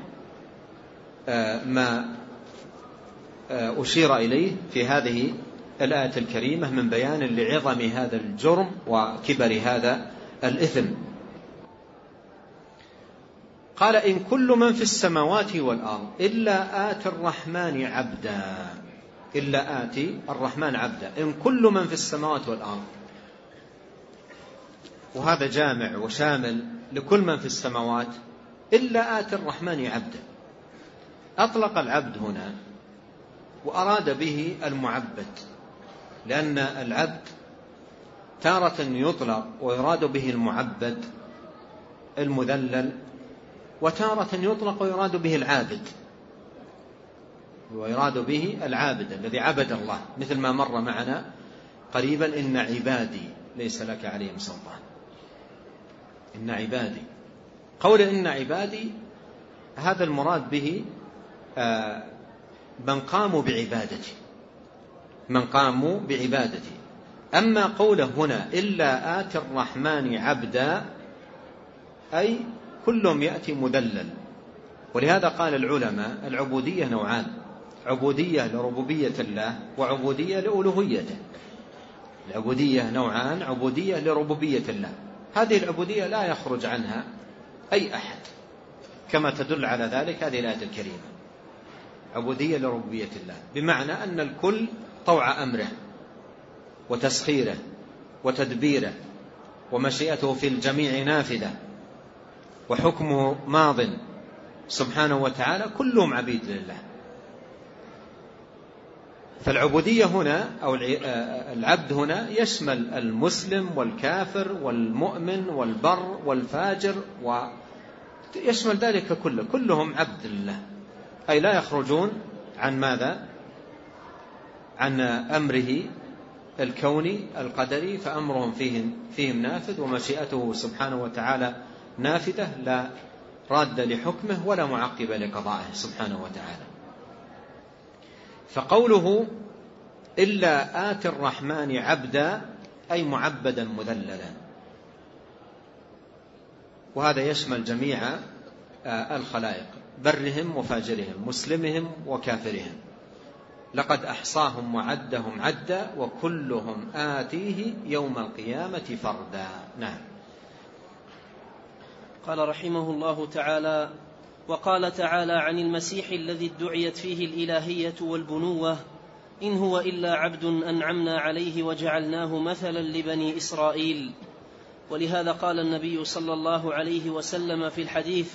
آه، ما آه، أشير إليه في هذه الآية الكريمة من بيان لعظم هذا الجرم وكبر هذا الإثم. قال إن كل من في السماوات والأرض إلا آتي الرحمن عبدا. إلا آتي الرحمن عبدا. إن كل من في السماوات والأرض. وهذا جامع وشامل لكل من في السماوات. إلا آتي الرحمن عبدا. أطلق العبد هنا وأراد به المعبد. لأن العبد تارة يطلق ويراد به المعبد المذلل وتارة يطلق ويراد به العابد. ويراد به العابد الذي عبد الله مثل ما مر معنا قريبا إن عبادي ليس لك عليهم سلطان. إن عبادي. قول إن عبادي هذا المراد به آه، من قاموا بعبادتي. من قاموا بعبادتي. أما قوله هنا إلا آتي الرحمن عبدا أي كلهم يأتي مدلل. ولهذا قال العلماء العبودية نوعان عبودية لربوبية الله وعبودية لألوهيته. العبودية نوعان عبودية لربوبية الله. هذه العبودية لا يخرج عنها أي أحد. كما تدل على ذلك هذه الآية الكريمة. عبودية لربوبية الله. بمعنى أن الكل طوع أمره وتسخيره وتدبيره ومشيئته في الجميع نافذة. وحكمه ماض سبحانه وتعالى كلهم عبيد لله. فالعبودية هنا أو العبد هنا يشمل المسلم والكافر والمؤمن والبر والفاجر ويشمل ذلك كله. كلهم عبد لله. أي لا يخرجون عن ماذا؟ عن أمره الكوني القدري فأمرهم فيهم, فيهم نافذ ومشيئته سبحانه وتعالى نافذة لا راد لحكمه ولا معقب لقضائه سبحانه وتعالى. فقوله إلا آتي الرحمن عبدا أي معبدا مذللا. وهذا يشمل جميع آه، الخلائق برهم وفاجرهم مسلمهم وكافرهم. لقد أحصاهم وعدهم عدا وكلهم آتيه يوم القيامة فردا. نعم. قال رحمه الله تعالى وقال تعالى عن المسيح الذي ادعيت فيه الإلهية والبنوة إن هو إلا عبد أنعمنا عليه وجعلناه مثلا لبني إسرائيل. ولهذا قال النبي صلى الله عليه وسلم في الحديث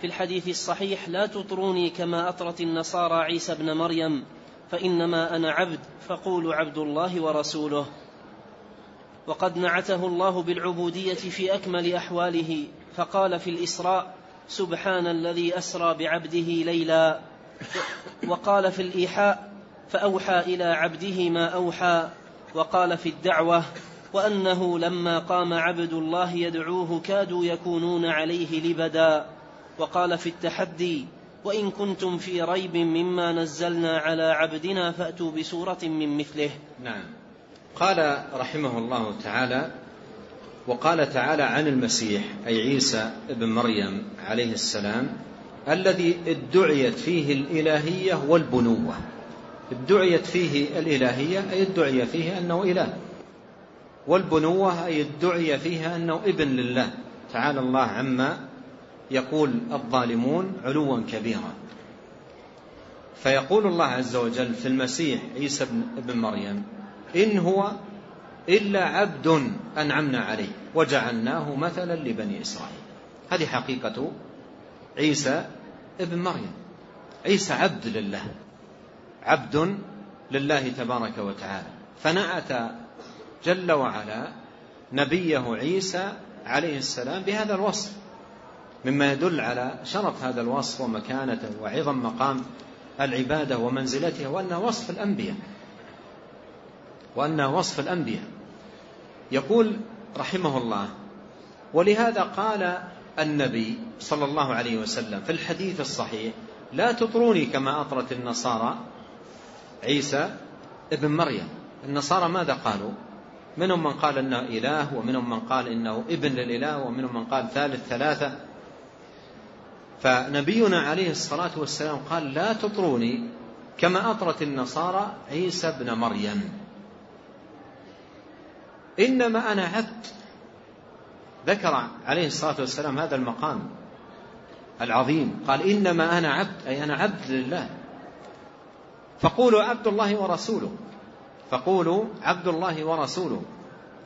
في الحديث الصحيح لا تطروني كما أطرت النصارى عيسى ابن مريم فإنما أنا عبد فقولوا عبد الله ورسوله. وقد نعته الله بالعبودية في أكمل أحواله. فقال في الإسراء سبحان الذي أسرى بعبده ليلا. وقال في الإيحاء فأوحى إلى عبده ما أوحى. وقال في الدعوة وأنه لما قام عبد الله يدعوه كادوا يكونون عليه لبدا. وقال في التحدي وإن كنتم في ريب مما نزلنا على عبدنا فأتوا بسورة من مثله. نعم. قال رحمه الله تعالى وقال تعالى عن المسيح أي عيسى ابن مريم عليه السلام الذي ادعيت فيه الإلهية والبنوة. ادعيت فيه الإلهية أي ادعي فيه أنه إله. والبنوة أي ادعي فيها أنه ابن لله. تعالى الله عما يقول الظالمون علوا كبيرا. فيقول الله عز وجل في المسيح عيسى بن مريم إن هو إلا عبد أنعمنا عليه وجعلناه مثلا لبني إسرائيل. هذه حقيقة عيسى ابن مريم. عيسى عبد لله عبد لله تبارك وتعالى. فنعت جل وعلا نبيه عيسى عليه السلام بهذا الوصف مما يدل على شرف هذا الوصف ومكانته وعظم مقام العبادة ومنزلته وأنه وصف الأنبياء وأنه وصف الأنبياء. يقول رحمه الله ولهذا قال النبي صلى الله عليه وسلم في الحديث الصحيح لا تطروني كما أطرت النصارى عيسى ابن مريم. النصارى ماذا قالوا؟ منهم من قال إنه إله ومنهم من قال إنه ابن للإله ومنهم من قال ثالث ثلاثة. فنبينا عليه الصلاة والسلام قال لا تطروني كما أطرت النصارى عيسى ابن مريم. إنما أنا عبد ذكر عليه الصلاة والسلام هذا المقام العظيم. قال إنما أنا عبد أي أنا عبد لله. فقولوا عبد الله ورسوله. فقولوا عبد الله ورسوله.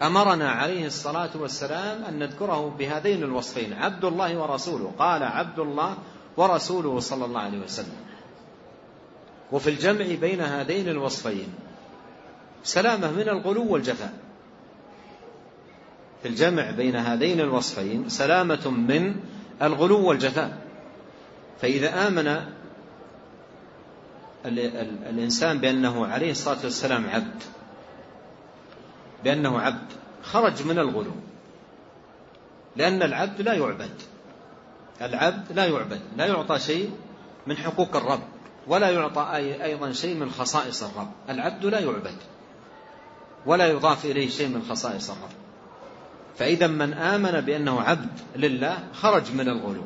أمرنا عليه الصلاة والسلام أن نذكره بهذين الوصفين. عبد الله ورسوله. قال عبد الله ورسوله صلى الله عليه وسلم. وفي الجمع بين هذين الوصفين سلامة من الغلو والجفاء. في الجمع بين هذين الوصفين سلامة من الغلو والجفاء. فإذا آمن الإنسان بأنه عليه الصلاة والسلام عبد بأنه عبد خرج من الغلو. لأن العبد لا يعبد. العبد لا يعبد لا يعطى شيء من حقوق الرب ولا يعطى أيضا شيء من خصائص الرب. العبد لا يعبد ولا يضاف إليه شيء من خصائص الرب. فإذا من آمن بأنه عبد لله خرج من الغلو.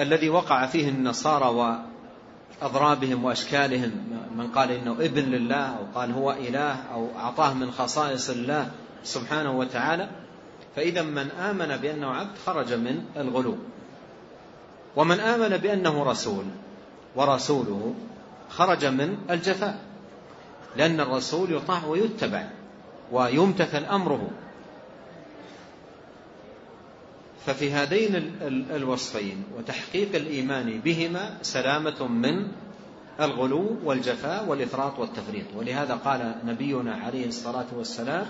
الذي وقع فيه النصارى وأضرابهم وأشكالهم من قال إنه ابن لله أو قال هو إله أو أعطاه من خصائص الله سبحانه وتعالى فإذا من آمن بأنه عبد خرج من الغلو. ومن آمن بأنه رسول ورسوله خرج من الجفاء. لأن الرسول يطاع ويتبع ويمتثل أمره. ففي هذين الوصفين وتحقيق الإيمان بهما سلامة من الغلو والجفاء والإفراط والتفريط. ولهذا قال نبينا عليه الصلاة والسلام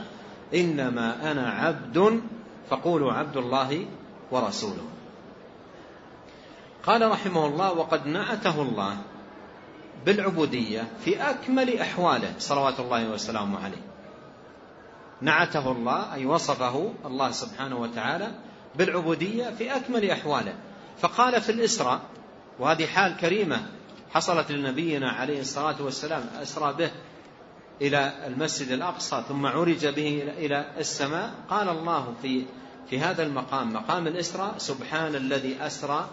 إنما أنا عبد فقولوا عبد الله ورسوله. قال رحمه الله وقد نعته الله بالعبودية في أكمل أحواله صلوات الله وسلامه عليه. نعته الله أي وصفه الله سبحانه وتعالى بالعبودية في أكمل أحواله. فقال في الإسراء وهذه حال كريمة حصلت لنبينا عليه الصلاة والسلام أسرى به إلى المسجد الأقصى ثم عرج به إلى السماء. قال الله في في هذا المقام مقام الإسراء سبحان الذي أسرى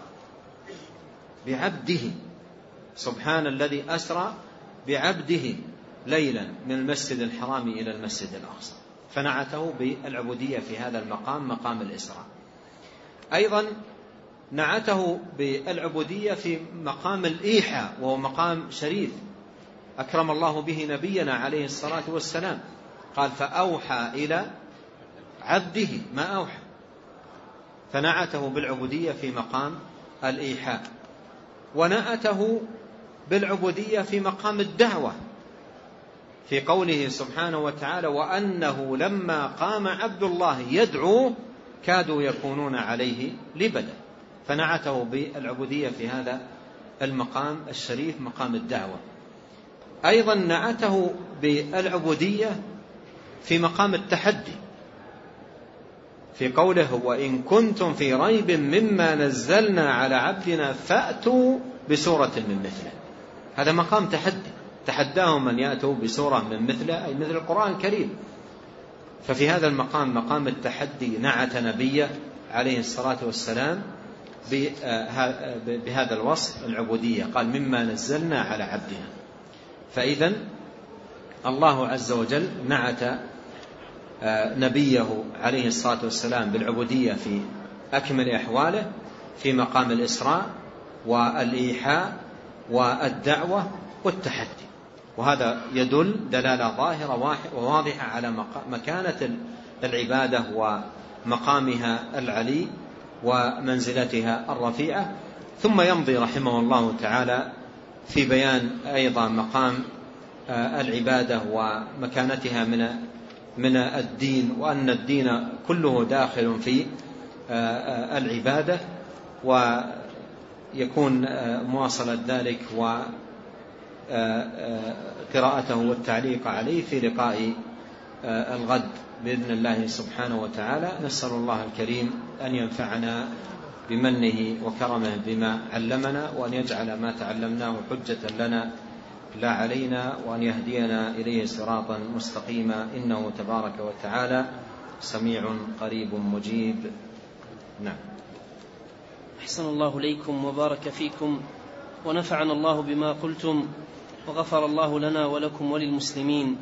بعبده. سبحان الذي أسرى بعبده ليلا من المسجد الحرام إلى المسجد الأقصى. فنعته بالعبودية في هذا المقام مقام الإسراء. أيضا نعته بالعبودية في مقام الإيحاء وهو مقام شريف. أكرم الله به نبينا عليه الصلاة والسلام. قال فأوحى إلى عبده. ما أوحى؟ فنعته بالعبودية في مقام الإيحاء. ونعته بالعبودية في مقام الدعوة في قوله سبحانه وتعالى وأنه لما قام عبد الله يدعو كادوا يكونون عليه لبدا فنعته بالعبودية في هذا المقام الشريف مقام الدعوة. أيضا نعته بالعبودية في مقام التحدي في قوله وإن كنتم في ريب مما نزلنا على عبدنا فأتوا بسورة من مثله هذا مقام تحدي. تحداهم أن يأتوا بسورة من مثله أي مثل القرآن الكريم. ففي هذا المقام مقام التحدي نعت نبيه عليه الصلاة والسلام بهذا الوصف العبودية. قال مما نزلنا على عبدنا. فإذا الله عز وجل نعت نبيه عليه الصلاة والسلام بالعبودية في أكمل أحواله في مقام الإسراء والإيحاء والدعوة والتحدي. وهذا يدل دلالة ظاهرة وواضحة على مكانة العبادة ومقامها العلي ومنزلتها الرفيعة. ثم يمضي رحمه الله تعالى في بيان أيضا مقام آه، العبادة ومكانتها من من الدين وأن الدين كله داخل في آه، آه، العبادة. ويكون مواصلة ذلك وقراءته والتعليق عليه في لقاء الغد بإذن الله سبحانه وتعالى. نسأل الله الكريم أن ينفعنا بمنه وكرمه بما علمنا وأن يجعل ما تعلمناه حجة لنا لا علينا وأن يهدينا إليه صراطا مستقيما. إنه تبارك وتعالى سميع قريب مجيب. نعم. أحسن الله إليكم وبارك فيكم ونفعنا الله بما قلتم وغفر الله لنا ولكم وللمسلمين.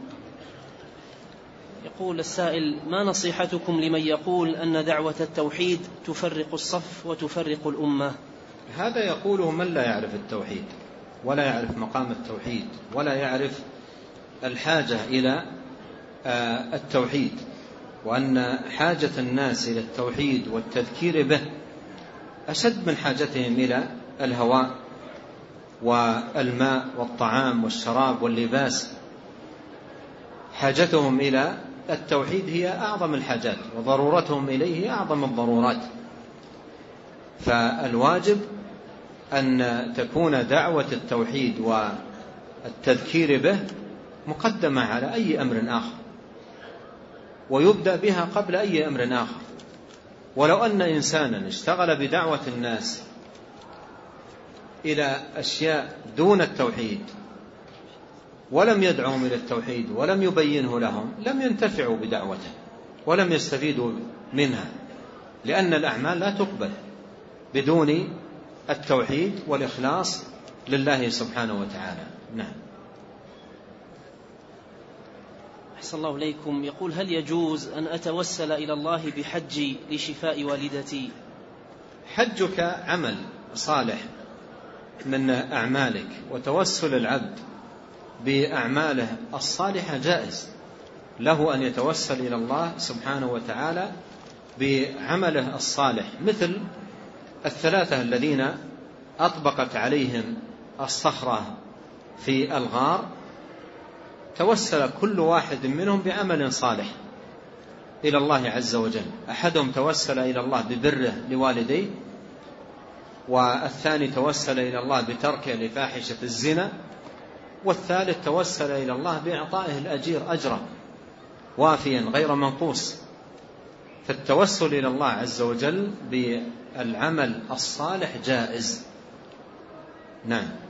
يقول السائل ما نصيحتكم لمن يقول أن دعوة التوحيد تفرق الصف وتفرق الأمة؟ هذا يقوله من لا يعرف التوحيد ولا يعرف مقام التوحيد ولا يعرف الحاجة إلى آه، التوحيد وأن حاجة الناس إلى التوحيد والتذكير به أشد من حاجتهم إلى الهواء والماء والطعام والشراب واللباس. حاجتهم إلى التوحيد هي أعظم الحاجات وضرورتهم إليه أعظم الضرورات. فالواجب أن تكون دعوة التوحيد والتذكير به مقدمة على أي أمر آخر ويبدأ بها قبل أي أمر آخر. ولو أن إنسانا اشتغل بدعوة الناس إلى أشياء دون التوحيد ولم يدعوهم إلى التوحيد ولم يبينه لهم لم ينتفعوا بدعوته ولم يستفيدوا منها لأن الأعمال لا تقبل بدون التوحيد والإخلاص لله سبحانه وتعالى. نعم. أحسن الله إليكم. يقول هل يجوز أن أتوسل إلى الله بحجي لشفاء والدتي؟ حجك عمل صالح من أعمالك وتوسل العبد بأعماله الصالحة جائز. له أن يتوسل إلى الله سبحانه وتعالى بعمله الصالح مثل الثلاثة الذين أطبقت عليهم الصخرة في الغار توسل كل واحد منهم بعمل صالح إلى الله عز وجل. أحدهم توسل إلى الله ببره لوالديه والثاني توسل إلى الله بتركه لفاحشة الزنا والثالث توسل إلى الله بإعطائه الأجير أجرا وافيا غير منقوص. فالتوسل إلى الله عز وجل بالعمل الصالح جائز. نعم.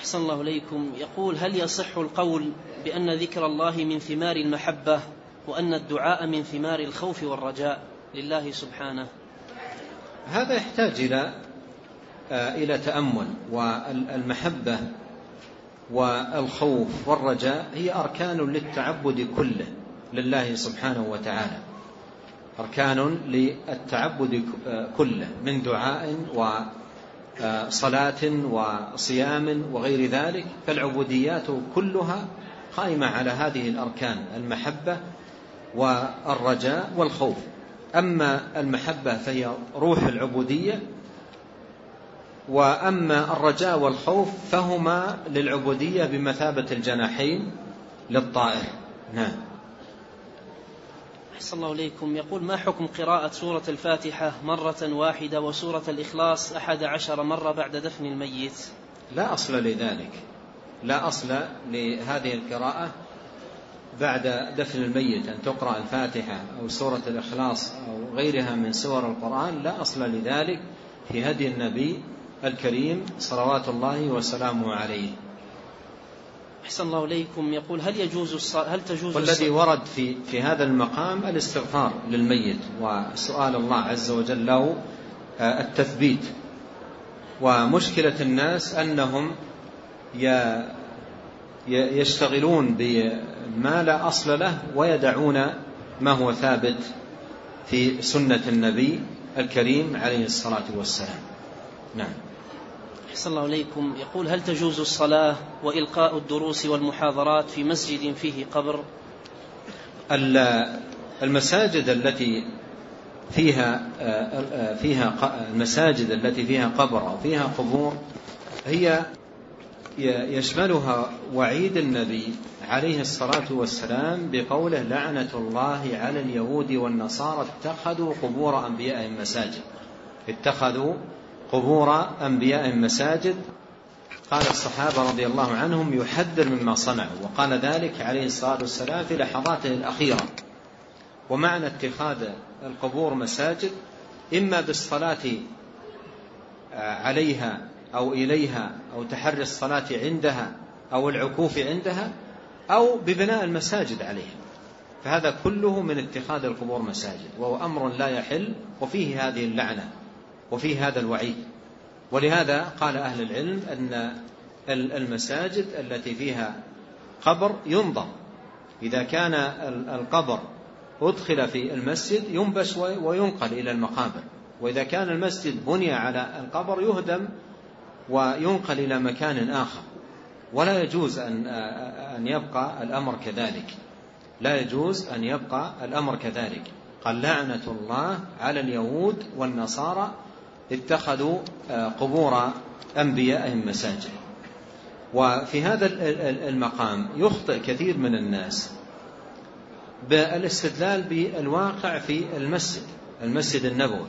أحسن الله إليكم. يقول هل يصح القول بأن ذكر الله من ثمار المحبة وأن الدعاء من ثمار الخوف والرجاء لله سبحانه؟ هذا يحتاج إلى آه، إلى تأمل والمحبة والخوف والرجاء هي أركان للتعبد كله لله سبحانه وتعالى. أركان للتعبد كله من دعاء وصلاة وصيام وغير ذلك فالعبوديات كلها قائمة على هذه الأركان المحبة والرجاء والخوف. أما المحبة فهي روح العبودية وأما الرجاء والخوف فهما للعبودية بمثابة الجناحين للطائر. نعم. أحسن الله إليكم. يقول ما حكم قراءة سورة الفاتحة مرة واحدة وسورة الإخلاص أحد عشر مرة بعد دفن الميت؟ لا أصل لذلك. لا أصل لهذه القراءة بعد دفن الميت أن تقرأ الفاتحة أو سورة الإخلاص أو غيرها من سور القرآن. لا أصل لذلك في هدي النبي الكريم صلوات الله وسلامه عليه. أحسن الله إليكم. يقول هل يجوز هل تجوز والذي ورد في في هذا المقام الاستغفار للميت وسؤال الله عز وجل له آه، التثبيت. ومشكلة الناس أنهم يشتغلون بما لا أصل له ويدعون ما هو ثابت في سنة النبي الكريم عليه الصلاة والسلام. نعم. أحسن الله إليكم. يقول هل تجوز الصلاة وإلقاء الدروس والمحاضرات في مسجد فيه قبر؟ المساجد التي فيها فيها المساجد التي فيها قبر أو فيها قبور هي يشملها وعيد النبي عليه الصلاة والسلام بقوله لعنة الله على اليهود والنصارى اتخذوا قبور أنبيائهم مساجد اتخذوا قبور أنبياء مساجد قال الصحابة رضي الله عنهم يحذر مما صنعوا وقال ذلك عليه الصلاة والسلام في لحظاته الأخيرة. ومعنى اتخاذ القبور مساجد إما بالصلاة عليها أو إليها أو تحري الصلاة عندها أو العكوف عندها أو ببناء المساجد عليها. فهذا كله من اتخاذ القبور مساجد وهو أمر لا يحل وفيه هذه اللعنة. وفي هذا الوعيد. ولهذا قال أهل العلم أن المساجد التي فيها قبر ينظر. إذا كان القبر أدخل في المسجد ينبش وينقل إلى المقابر. وإذا كان المسجد بني على القبر يهدم وينقل إلى مكان آخر. ولا يجوز أن أن يبقى الأمر كذلك. لا يجوز أن يبقى الأمر كذلك. قال لعنة الله على اليهود والنصارى اتخذوا آه، قبور أنبيائهم مساجد. وفي هذا المقام يخطئ كثير من الناس بالاستدلال بالواقع في المسجد المسجد النبوي.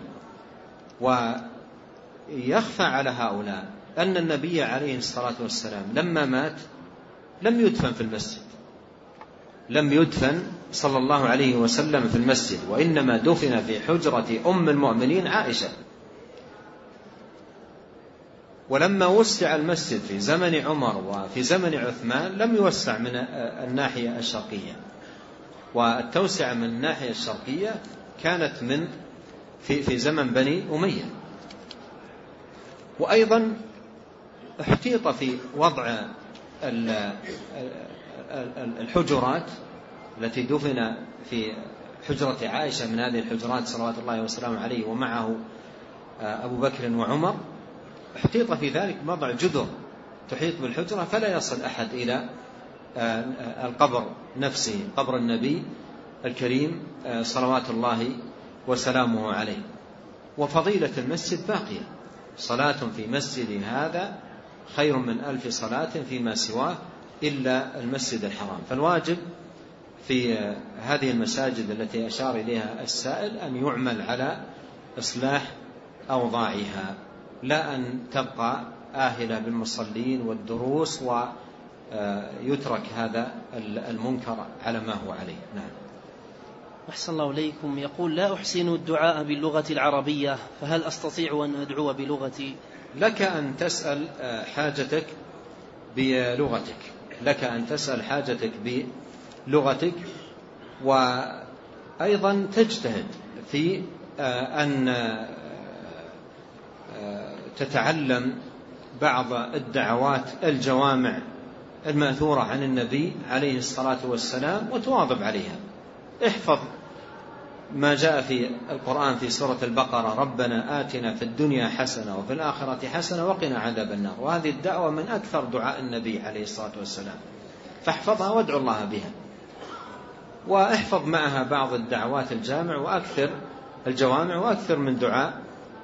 ويخفى على هؤلاء أن النبي عليه الصلاة والسلام لما مات لم يدفن في المسجد. لم يدفن صلى الله عليه وسلم في المسجد وإنما دفن في حجرة أم المؤمنين عائشة. ولما وسع المسجد في زمن عمر وفي زمن عثمان لم يوسع من الناحية الشرقية. والتوسعة من الناحية الشرقية كانت من في في زمن بني أمية. وأيضا احتيط في وضع الحجرات التي دفن في حجرة عائشة من هذه الحجرات صلوات الله وسلامه عليه ومعه أبو بكر وعمر. احتيط في ذلك وضع جذر تحيط بالحجرة فلا يصل أحد إلى آه، القبر نفسه قبر النبي الكريم آه، صلوات الله وسلامه عليه. وفضيلة المسجد باقية. صلاة في مسجد هذا خير من ألف صلاة فيما سواه إلا المسجد الحرام. فالواجب في آه، هذه المساجد التي أشار إليها السائل أن يعمل على إصلاح أوضاعها. لا أن تبقى آهلة بالمصلين والدروس ويترك هذا المنكر على ما هو عليه. نعم. أحسن الله إليكم. يقول لا أحسن الدعاء باللغة العربية فهل أستطيع أن أدعو بلغتي؟ لك أن تسأل حاجتك بلغتك. لك أن تسأل حاجتك بلغتك وأيضا تجتهد في أن تتعلم بعض الدعوات الجوامع المأثورة عن النبي عليه الصلاة والسلام وتواظب عليها. احفظ ما جاء في القرآن في سورة البقرة ربنا آتنا في الدنيا حسنة وفي الآخرة حسنة وقنا عذاب النار. وهذه الدعوة من أكثر دعاء النبي عليه الصلاة والسلام. فاحفظها وادعو الله بها. واحفظ معها بعض الدعوات الجامع وأكثر الجوامع وأكثر من دعاء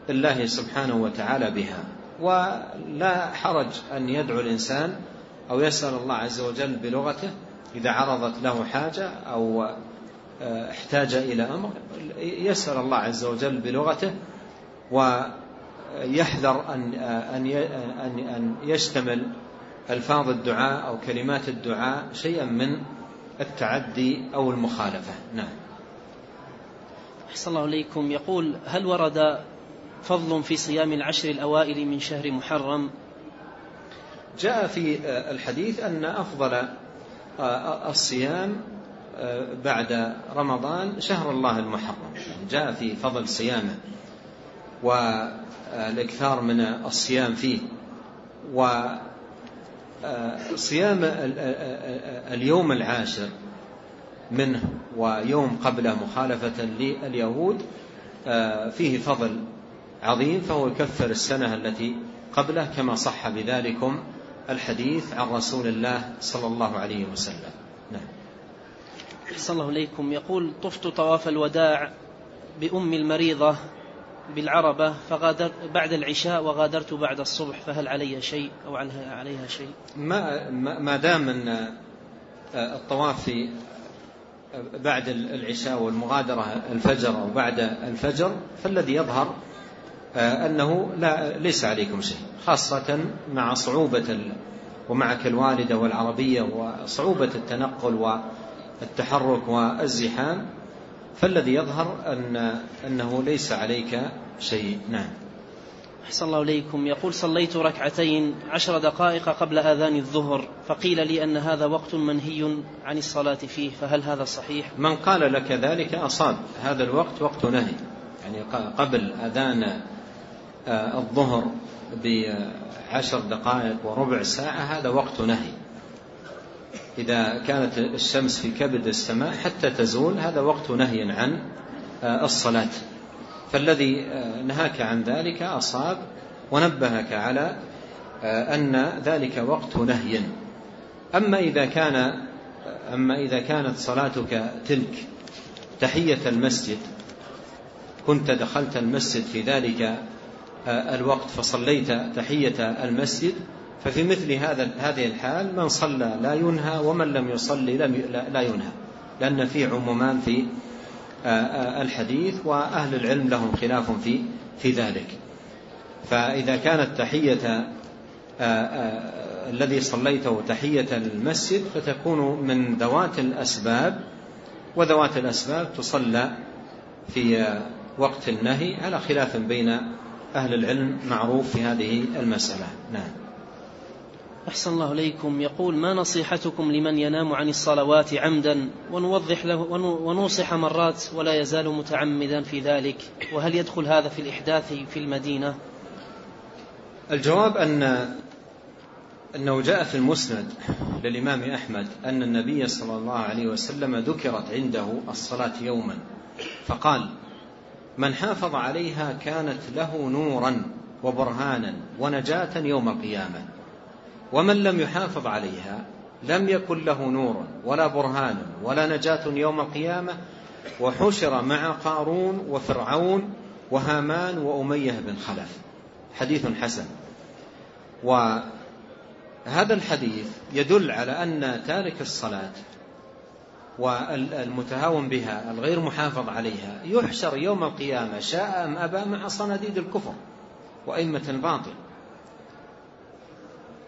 الله سبحانه وتعالى بها. ولا حرج أن يدعو الإنسان أو يسأل الله عز وجل بلغته إذا عرضت له حاجة أو آه، احتاج إلى أمر يسأل الله عز وجل بلغته ويحذر أن آه، أن أن يشتمل ألفاظ الدعاء أو كلمات الدعاء شيئا من التعدي أو المخالفة. نعم. أحسن الله إليكم. يقول هل ورد فضل في صيام العشر الأوائل من شهر محرم. جاء في آه، الحديث أن أفضل الصيام بعد رمضان شهر الله المحرم. يعني جاء في فضل صيامه والإكثار من الصيام فيه. وصيام اليوم العاشر منه ويوم قبله مخالفة لليهود فيه فضل عظيم فهو يكفر السنة التي قبله كما صح بذلكم الحديث عن رسول الله صلى الله عليه وسلم. نعم. أحسن الله إليكم يقول طفت طواف الوداع بأم المريضة بالعربة فغادرت بعد العشاء وغادرت بعد الصبح فهل علي شيء أو عليها شيء؟ ما, ما دام أن آه، الطواف في آه، بعد العشاء والمغادرة الفجر أو بعد الفجر فالذي يظهر أنه لا ليس عليكم شيء خاصة مع صعوبة ومعك الوالدة والعربية وصعوبة التنقل التحرك والزحام فالذي يظهر أن أنه ليس عليك شيء. نعم. أحسن الله إليكم. يقول صليت ركعتين عشر دقائق قبل آذان الظهر فقيل لي أن هذا وقت منهي عن الصلاة فيه فهل هذا صحيح؟ من قال لك ذلك أصاب هذا الوقت وقت نهي يعني قبل أذان آه، الظهر بعشر دقائق وربع ساعة هذا وقت نهي. إذا كانت الشمس في كبد السماء حتى تزول هذا وقت نهي عن آه، الصلاة. فالذي آه، نهاك عن ذلك أصاب ونبهك على آه، أن ذلك وقت نهي. أما إذا كان أما إذا كانت صلاتك تلك تحية المسجد كنت دخلت المسجد في ذلك الوقت فصليت تحية المسجد ففي مثل هذا هذه الحال من صلى لا ينهى ومن لم يصلي لم لا ينهى لأن في عمومان في آه، آه، الحديث وأهل العلم لهم خلاف في في ذلك. فإذا كانت تحية آه، الذي صليته تحية المسجد فتكون من ذوات الأسباب وذوات الأسباب تصلى في وقت النهي على خلاف بين أهل العلم معروف في هذه المسألة. نعم. أحسن الله إليكم. يقول ما نصيحتكم لمن ينام عن الصلوات عمدا ونوضح له ونوصح مرات ولا يزال متعمدا في ذلك؟ وهل يدخل هذا في الإحداث في المدينة؟ الجواب أن أنه جاء في المسند للإمام أحمد أن النبي صلى الله عليه وسلم ذكرت عنده الصلاة يوما. فقال من حافظ عليها كانت له نورا وبرهانا ونجاة يوم القيامة. ومن لم يحافظ عليها لم يكن له نور ولا برهان ولا نجاة يوم القيامة. وحشر مع قارون وفرعون وهامان وأمية بن خلف. حديث حسن. وهذا الحديث يدل على أن تارك الصلاة والمتهاون بها الغير محافظ عليها يحشر يوم القيامة شاء أم أبى مع صناديد الكفر وأئمة الباطل.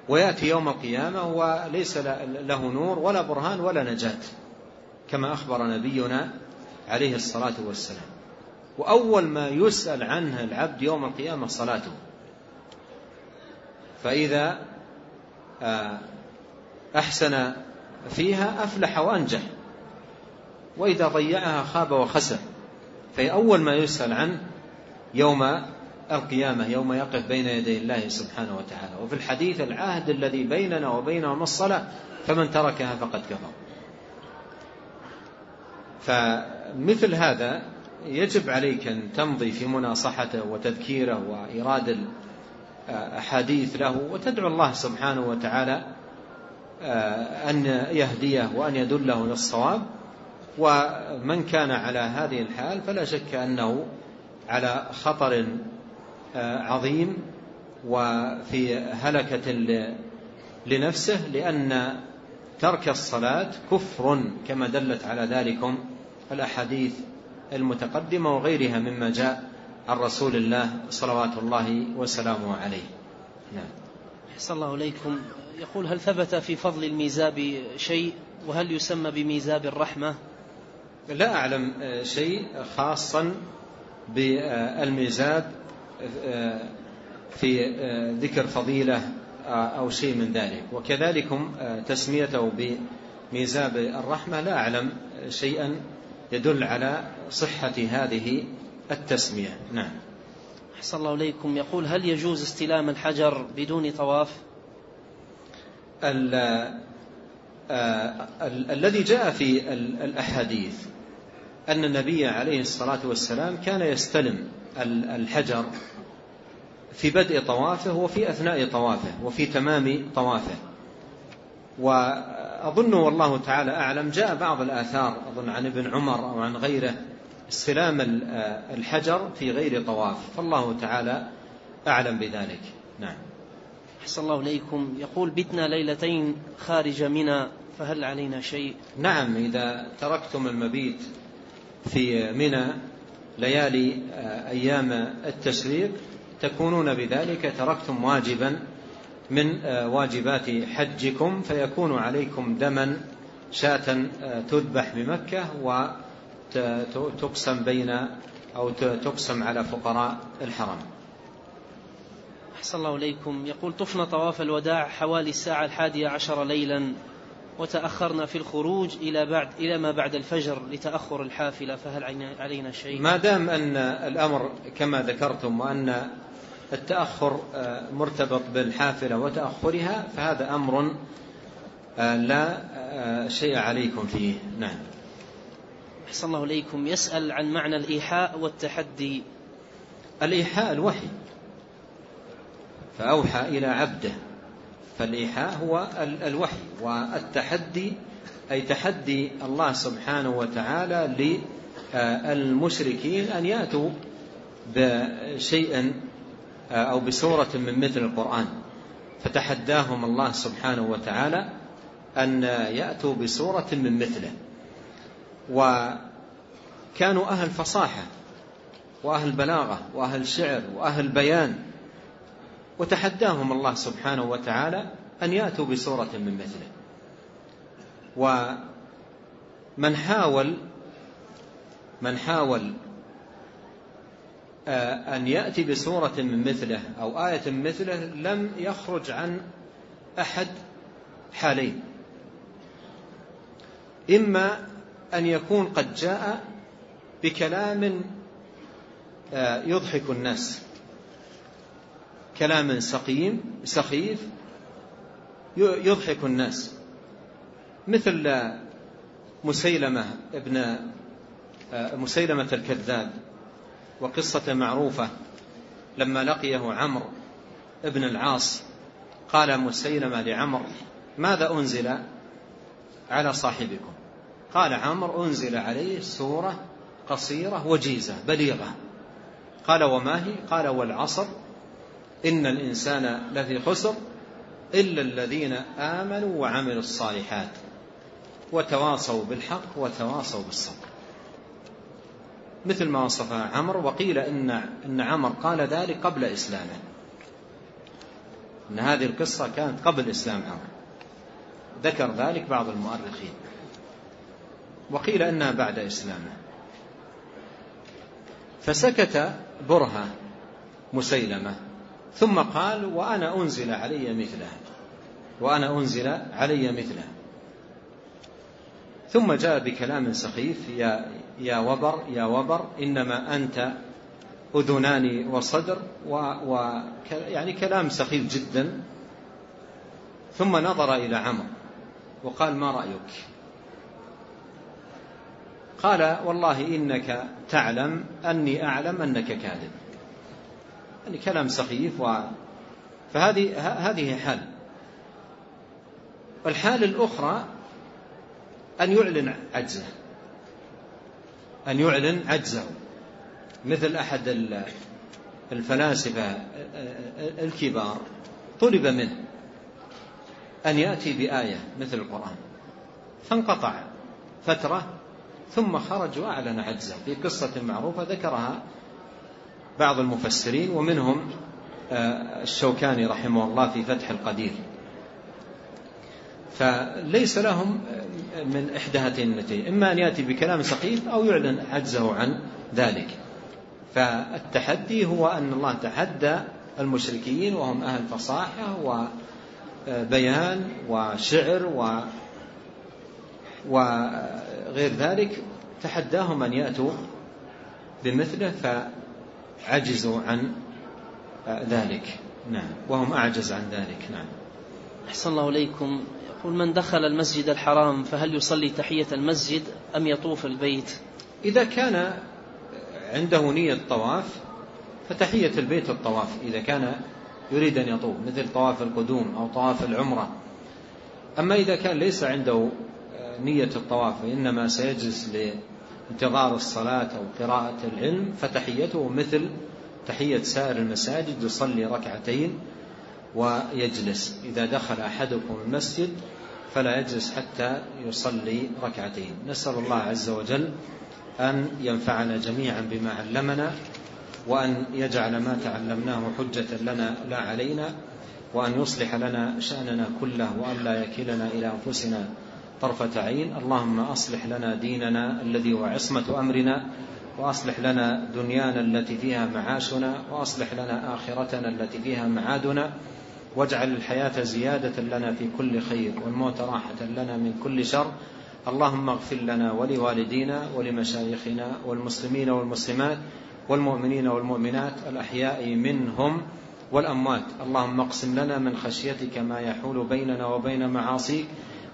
ويأتي يوم القيامة وليس له نور ولا برهان ولا نجاة كما أخبر نبينا عليه الصلاة والسلام. وأول ما يسأل عنه العبد يوم القيامة صلاته. فإذا آه، أحسن فيها أفلح وأنجح. وإذا ضيعها خاب وخسر. في أول ما يسأل عنه يوم القيامة يوم يقف بين يدي الله سبحانه وتعالى. وفي الحديث العهد الذي بيننا وبينهم الصلاة فمن تركها فقد كفر. فمثل هذا يجب عليك أن تمضي في مناصحته وتذكيره وإيراد الأحاديث له وتدعو الله سبحانه وتعالى أن يهديه وأن يدله للصواب. ومن كان على هذه الحال فلا شك أنه على خطر عظيم وفي هلكة لنفسه لأن ترك الصلاة كفر كما دلت على ذلكم الأحاديث المتقدمة وغيرها مما جاء عن رسول الله صلوات الله وسلامه عليه. نعم. أحسن الله إليكم. يقول هل ثبت في فضل الميزاب شيء؟ وهل يسمى بميزاب الرحمة؟ لا أعلم شيء خاصا بالميزاب في ذكر فضيلة أو شيء من ذلك. وكذلكم تسميته بميزاب الرحمة لا أعلم شيئا يدل على صحة هذه التسمية. نعم. أحسن الله إليكم. يقول هل يجوز استلام الحجر بدون طواف؟ الذي جاء في الأحاديث أن النبي عليه الصلاة والسلام كان يستلم الحجر في بدء طوافه وفي أثناء طوافه وفي تمام طوافه. وأظن والله تعالى أعلم جاء بعض الآثار أظن عن ابن عمر أو عن غيره استلام الحجر في غير طواف. فالله تعالى أعلم بذلك. نعم. أحسن الله إليكم. يقول بتنا ليلتين خارج منى فهل علينا شيء؟ نعم إذا تركتم المبيت في منى ليالي أيام التشريق تكونون بذلك تركتم واجبا من واجبات حجكم فيكون عليكم دما شاة تذبح بمكة وتقسم بين أو تقسم على فقراء الحرم. أحسن الله إليكم. يقول طفنا طواف الوداع حوالي الساعة الحادية عشر ليلا وتأخرنا في الخروج إلى بعد إلى ما بعد الفجر لتأخر الحافلة فهل علينا شيء؟ ما دام أن الأمر كما ذكرتم وأن التأخر مرتبط بالحافلة وتأخرها فهذا أمر لا شيء عليكم فيه. نعم. أحسن الله إليكم. يسأل عن معنى الإيحاء والتحدي. الإيحاء الوحي. فأوحى إلى عبده. فالإيحاء هو الوحي والتحدي أي تحدي الله سبحانه وتعالى للمشركين أن يأتوا بشيء أو بسورة من مثل القرآن. فتحداهم الله سبحانه وتعالى أن يأتوا بسورة من مثله. وكانوا أهل فصاحة وأهل بلاغة وأهل شعر وأهل بيان. وتحداهم الله سبحانه وتعالى أن يأتوا بسورة من مثله. ومن حاول من حاول أن يأتي بسورة من مثله أو آية من مثله لم يخرج عن أحد حالين. إما أن يكون قد جاء بكلام يضحك الناس. كلام سقيم سخيف يضحك الناس. مثل مسيلمة ابن مسيلمة الكذاب وقصة معروفة. لما لقيه عمرو ابن العاص قال مسيلمة لعمر ماذا أنزل على صاحبكم؟ قال عمرو أنزل عليه سورة قصيرة وجيزة بليغة. قال وما هي؟ قال والعصر إن الإنسان لفي خسر إلا الذين آمنوا وعملوا الصالحات وتواصوا بالحق وتواصوا بالصبر. مثل ما وصفها عمر وقيل إن, إن عمر قال ذلك قبل إسلامه. إن هذه القصة كانت قبل إسلام عمر. ذكر ذلك بعض المؤرخين. وقيل إنها بعد إسلامه. فسكت برهة مسيلمة. ثم قال وأنا أنزل علي مثله وأنا أنزل علي مثله ثم جاء بكلام سخيف يا, يا وبر يا وبر إنما أنت أذنان وصدر و, و يعني كلام سخيف جدا. ثم نظر إلى عمرو وقال ما رأيك؟ قال والله إنك تعلم أني أعلم أنك كاذب. يعني كلام سخيف و فهذه هذه حال. والحال الأخرى أن يعلن عجزه. أن يعلن عجزه. مثل أحد الفلاسفة الكبار طلب منه أن يأتي بآية مثل القرآن. فانقطع فترة ثم خرج وأعلن عجزه في قصة معروفة ذكرها بعض المفسرين ومنهم آه، الشوكاني رحمه الله في فتح القدير. فليس لهم من إحدى هاتين النتيجة إما أن يأتي بكلام سخيف أو يعلن عجزه عن ذلك. فالتحدي هو أن الله تحدى المشركين وهم أهل فصاحة وبيان وشعر و وغير ذلك تحداهم أن يأتوا بمثله. فعجزوا عن ذلك. نعم. وهم أعجز عن ذلك. نعم. أحسن الله إليكم. يقول من دخل المسجد الحرام فهل يصلي تحية المسجد أم يطوف البيت؟ إذا كان عنده نية طواف فتحية البيت الطواف إذا كان يريد أن يطوف مثل طواف القدوم أو طواف العمرة. أما إذا كان ليس عنده نية الطواف وإنما سيجلس لانتظار الصلاة أو قراءة العلم فتحيته مثل تحية سائر المساجد يصلي ركعتين ويجلس. إذا دخل أحدكم المسجد فلا يجلس حتى يصلي ركعتين. نسأل الله عز وجل أن ينفعنا جميعا بما علمنا وأن يجعل ما تعلمناه حجة لنا لا علينا وأن يصلح لنا شأننا كله وأن لا يكلنا إلى أنفسنا طرفة عين. اللهم أصلح لنا ديننا الذي هو عصمة أمرنا وأصلح لنا دنيانا التي فيها معاشنا وأصلح لنا آخرتنا التي فيها معادنا واجعل الحياة زيادة لنا في كل خير والموت راحة لنا من كل شر. اللهم اغفر لنا ولوالدينا ولمشايخنا والمسلمين والمسلمات والمؤمنين والمؤمنات الأحياء منهم والأموات. اللهم اقسم لنا من خشيتك ما يحول بيننا وبين معاصيك